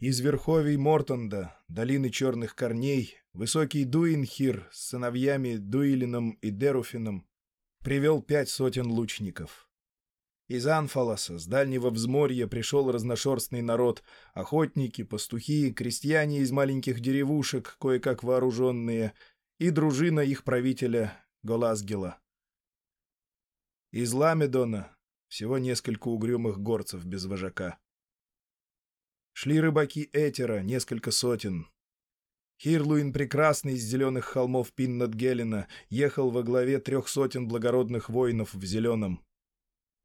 Из верховий Мортонда, долины черных корней, высокий Дуинхир с сыновьями Дуилином и Деруфином привел пять сотен лучников. Из Анфалоса, с дальнего взморья, пришел разношерстный народ, охотники, пастухи, крестьяне из маленьких деревушек, кое-как вооруженные, и дружина их правителя Голазгела. Из Ламедона всего несколько угрюмых горцев без вожака. Шли рыбаки Этера, несколько сотен. Хирлуин Прекрасный из зеленых холмов Пиннат-Гелена ехал во главе трех сотен благородных воинов в зеленом.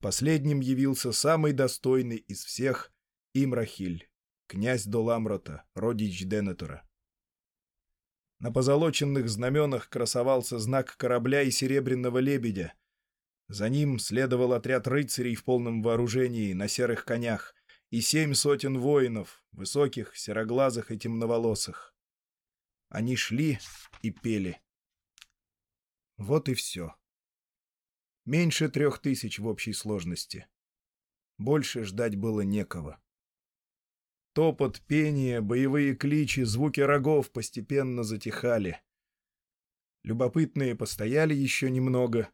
Последним явился самый достойный из всех Имрахиль, князь Доламрота, родич Денетора. На позолоченных знаменах красовался знак корабля и серебряного лебедя. За ним следовал отряд рыцарей в полном вооружении на серых конях и семь сотен воинов, высоких, сероглазых и темноволосых. Они шли и пели. Вот и все. Меньше трех тысяч в общей сложности. Больше ждать было некого. Топот, пение, боевые кличи, звуки рогов постепенно затихали. Любопытные постояли еще немного.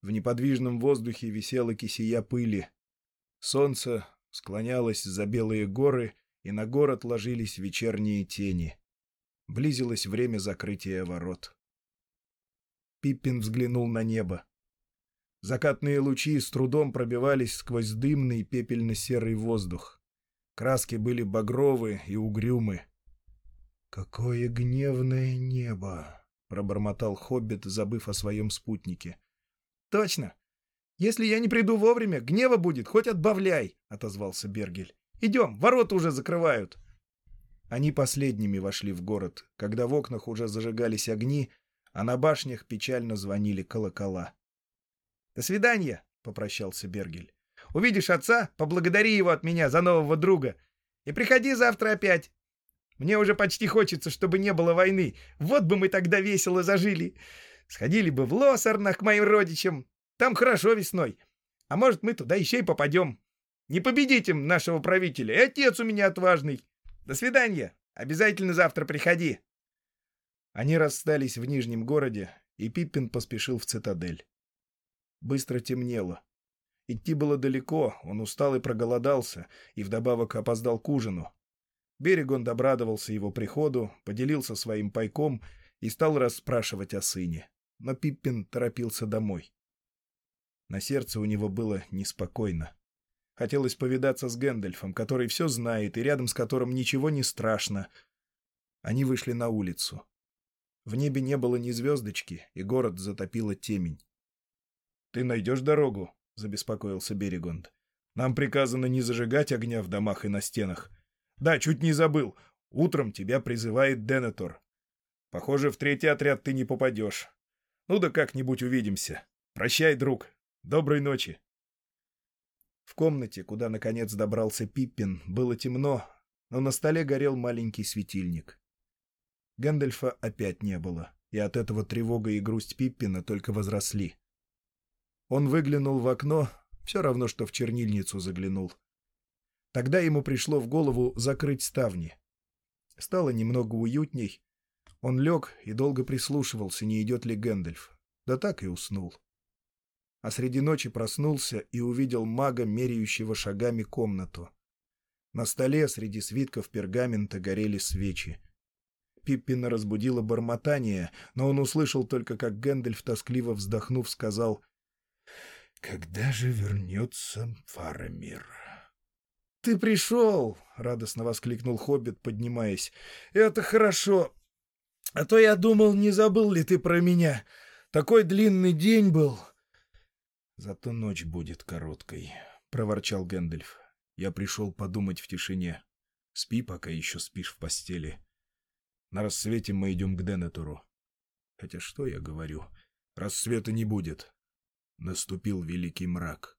В неподвижном воздухе висела кисия пыли. Солнце склонялось за белые горы, и на город ложились вечерние тени. Близилось время закрытия ворот. Пиппин взглянул на небо. Закатные лучи с трудом пробивались сквозь дымный пепельно-серый воздух. Краски были багровые и угрюмы. «Какое гневное небо!» — пробормотал Хоббит, забыв о своем спутнике. «Точно! Если я не приду вовремя, гнева будет, хоть отбавляй!» — отозвался Бергель. «Идем, ворота уже закрывают!» Они последними вошли в город, когда в окнах уже зажигались огни, а на башнях печально звонили колокола. «До свидания», — попрощался Бергель. «Увидишь отца, поблагодари его от меня за нового друга. И приходи завтра опять. Мне уже почти хочется, чтобы не было войны. Вот бы мы тогда весело зажили. Сходили бы в Лосарнах к моим родичам. Там хорошо весной. А может, мы туда еще и попадем. Не победите нашего правителя. И отец у меня отважный. До свидания. Обязательно завтра приходи». Они расстались в Нижнем городе, и Пиппин поспешил в цитадель. Быстро темнело. Идти было далеко, он устал и проголодался, и вдобавок опоздал к ужину. Берегон обрадовался его приходу, поделился своим пайком и стал расспрашивать о сыне. Но Пиппин торопился домой. На сердце у него было неспокойно. Хотелось повидаться с Гэндальфом, который все знает и рядом с которым ничего не страшно. Они вышли на улицу. В небе не было ни звездочки, и город затопила темень. «Ты найдешь дорогу?» — забеспокоился Берегонд. «Нам приказано не зажигать огня в домах и на стенах. Да, чуть не забыл. Утром тебя призывает Денетор. Похоже, в третий отряд ты не попадешь. Ну да как-нибудь увидимся. Прощай, друг. Доброй ночи. В комнате, куда наконец добрался Пиппин, было темно, но на столе горел маленький светильник. Гэндальфа опять не было, и от этого тревога и грусть Пиппина только возросли. Он выглянул в окно, все равно, что в чернильницу заглянул. Тогда ему пришло в голову закрыть ставни. Стало немного уютней. Он лег и долго прислушивался, не идет ли Гэндальф. Да так и уснул. А среди ночи проснулся и увидел мага, меряющего шагами комнату. На столе среди свитков пергамента горели свечи. Пиппина разбудило бормотание, но он услышал только, как Гэндальф, тоскливо вздохнув, сказал «Когда же вернется Фарамир?» «Ты пришел!» — радостно воскликнул Хоббит, поднимаясь. «Это хорошо! А то я думал, не забыл ли ты про меня. Такой длинный день был!» «Зато ночь будет короткой», — проворчал Гэндальф. «Я пришел подумать в тишине. Спи, пока еще спишь в постели. На рассвете мы идем к Денетуру. Хотя что я говорю? Рассвета не будет. Наступил великий мрак.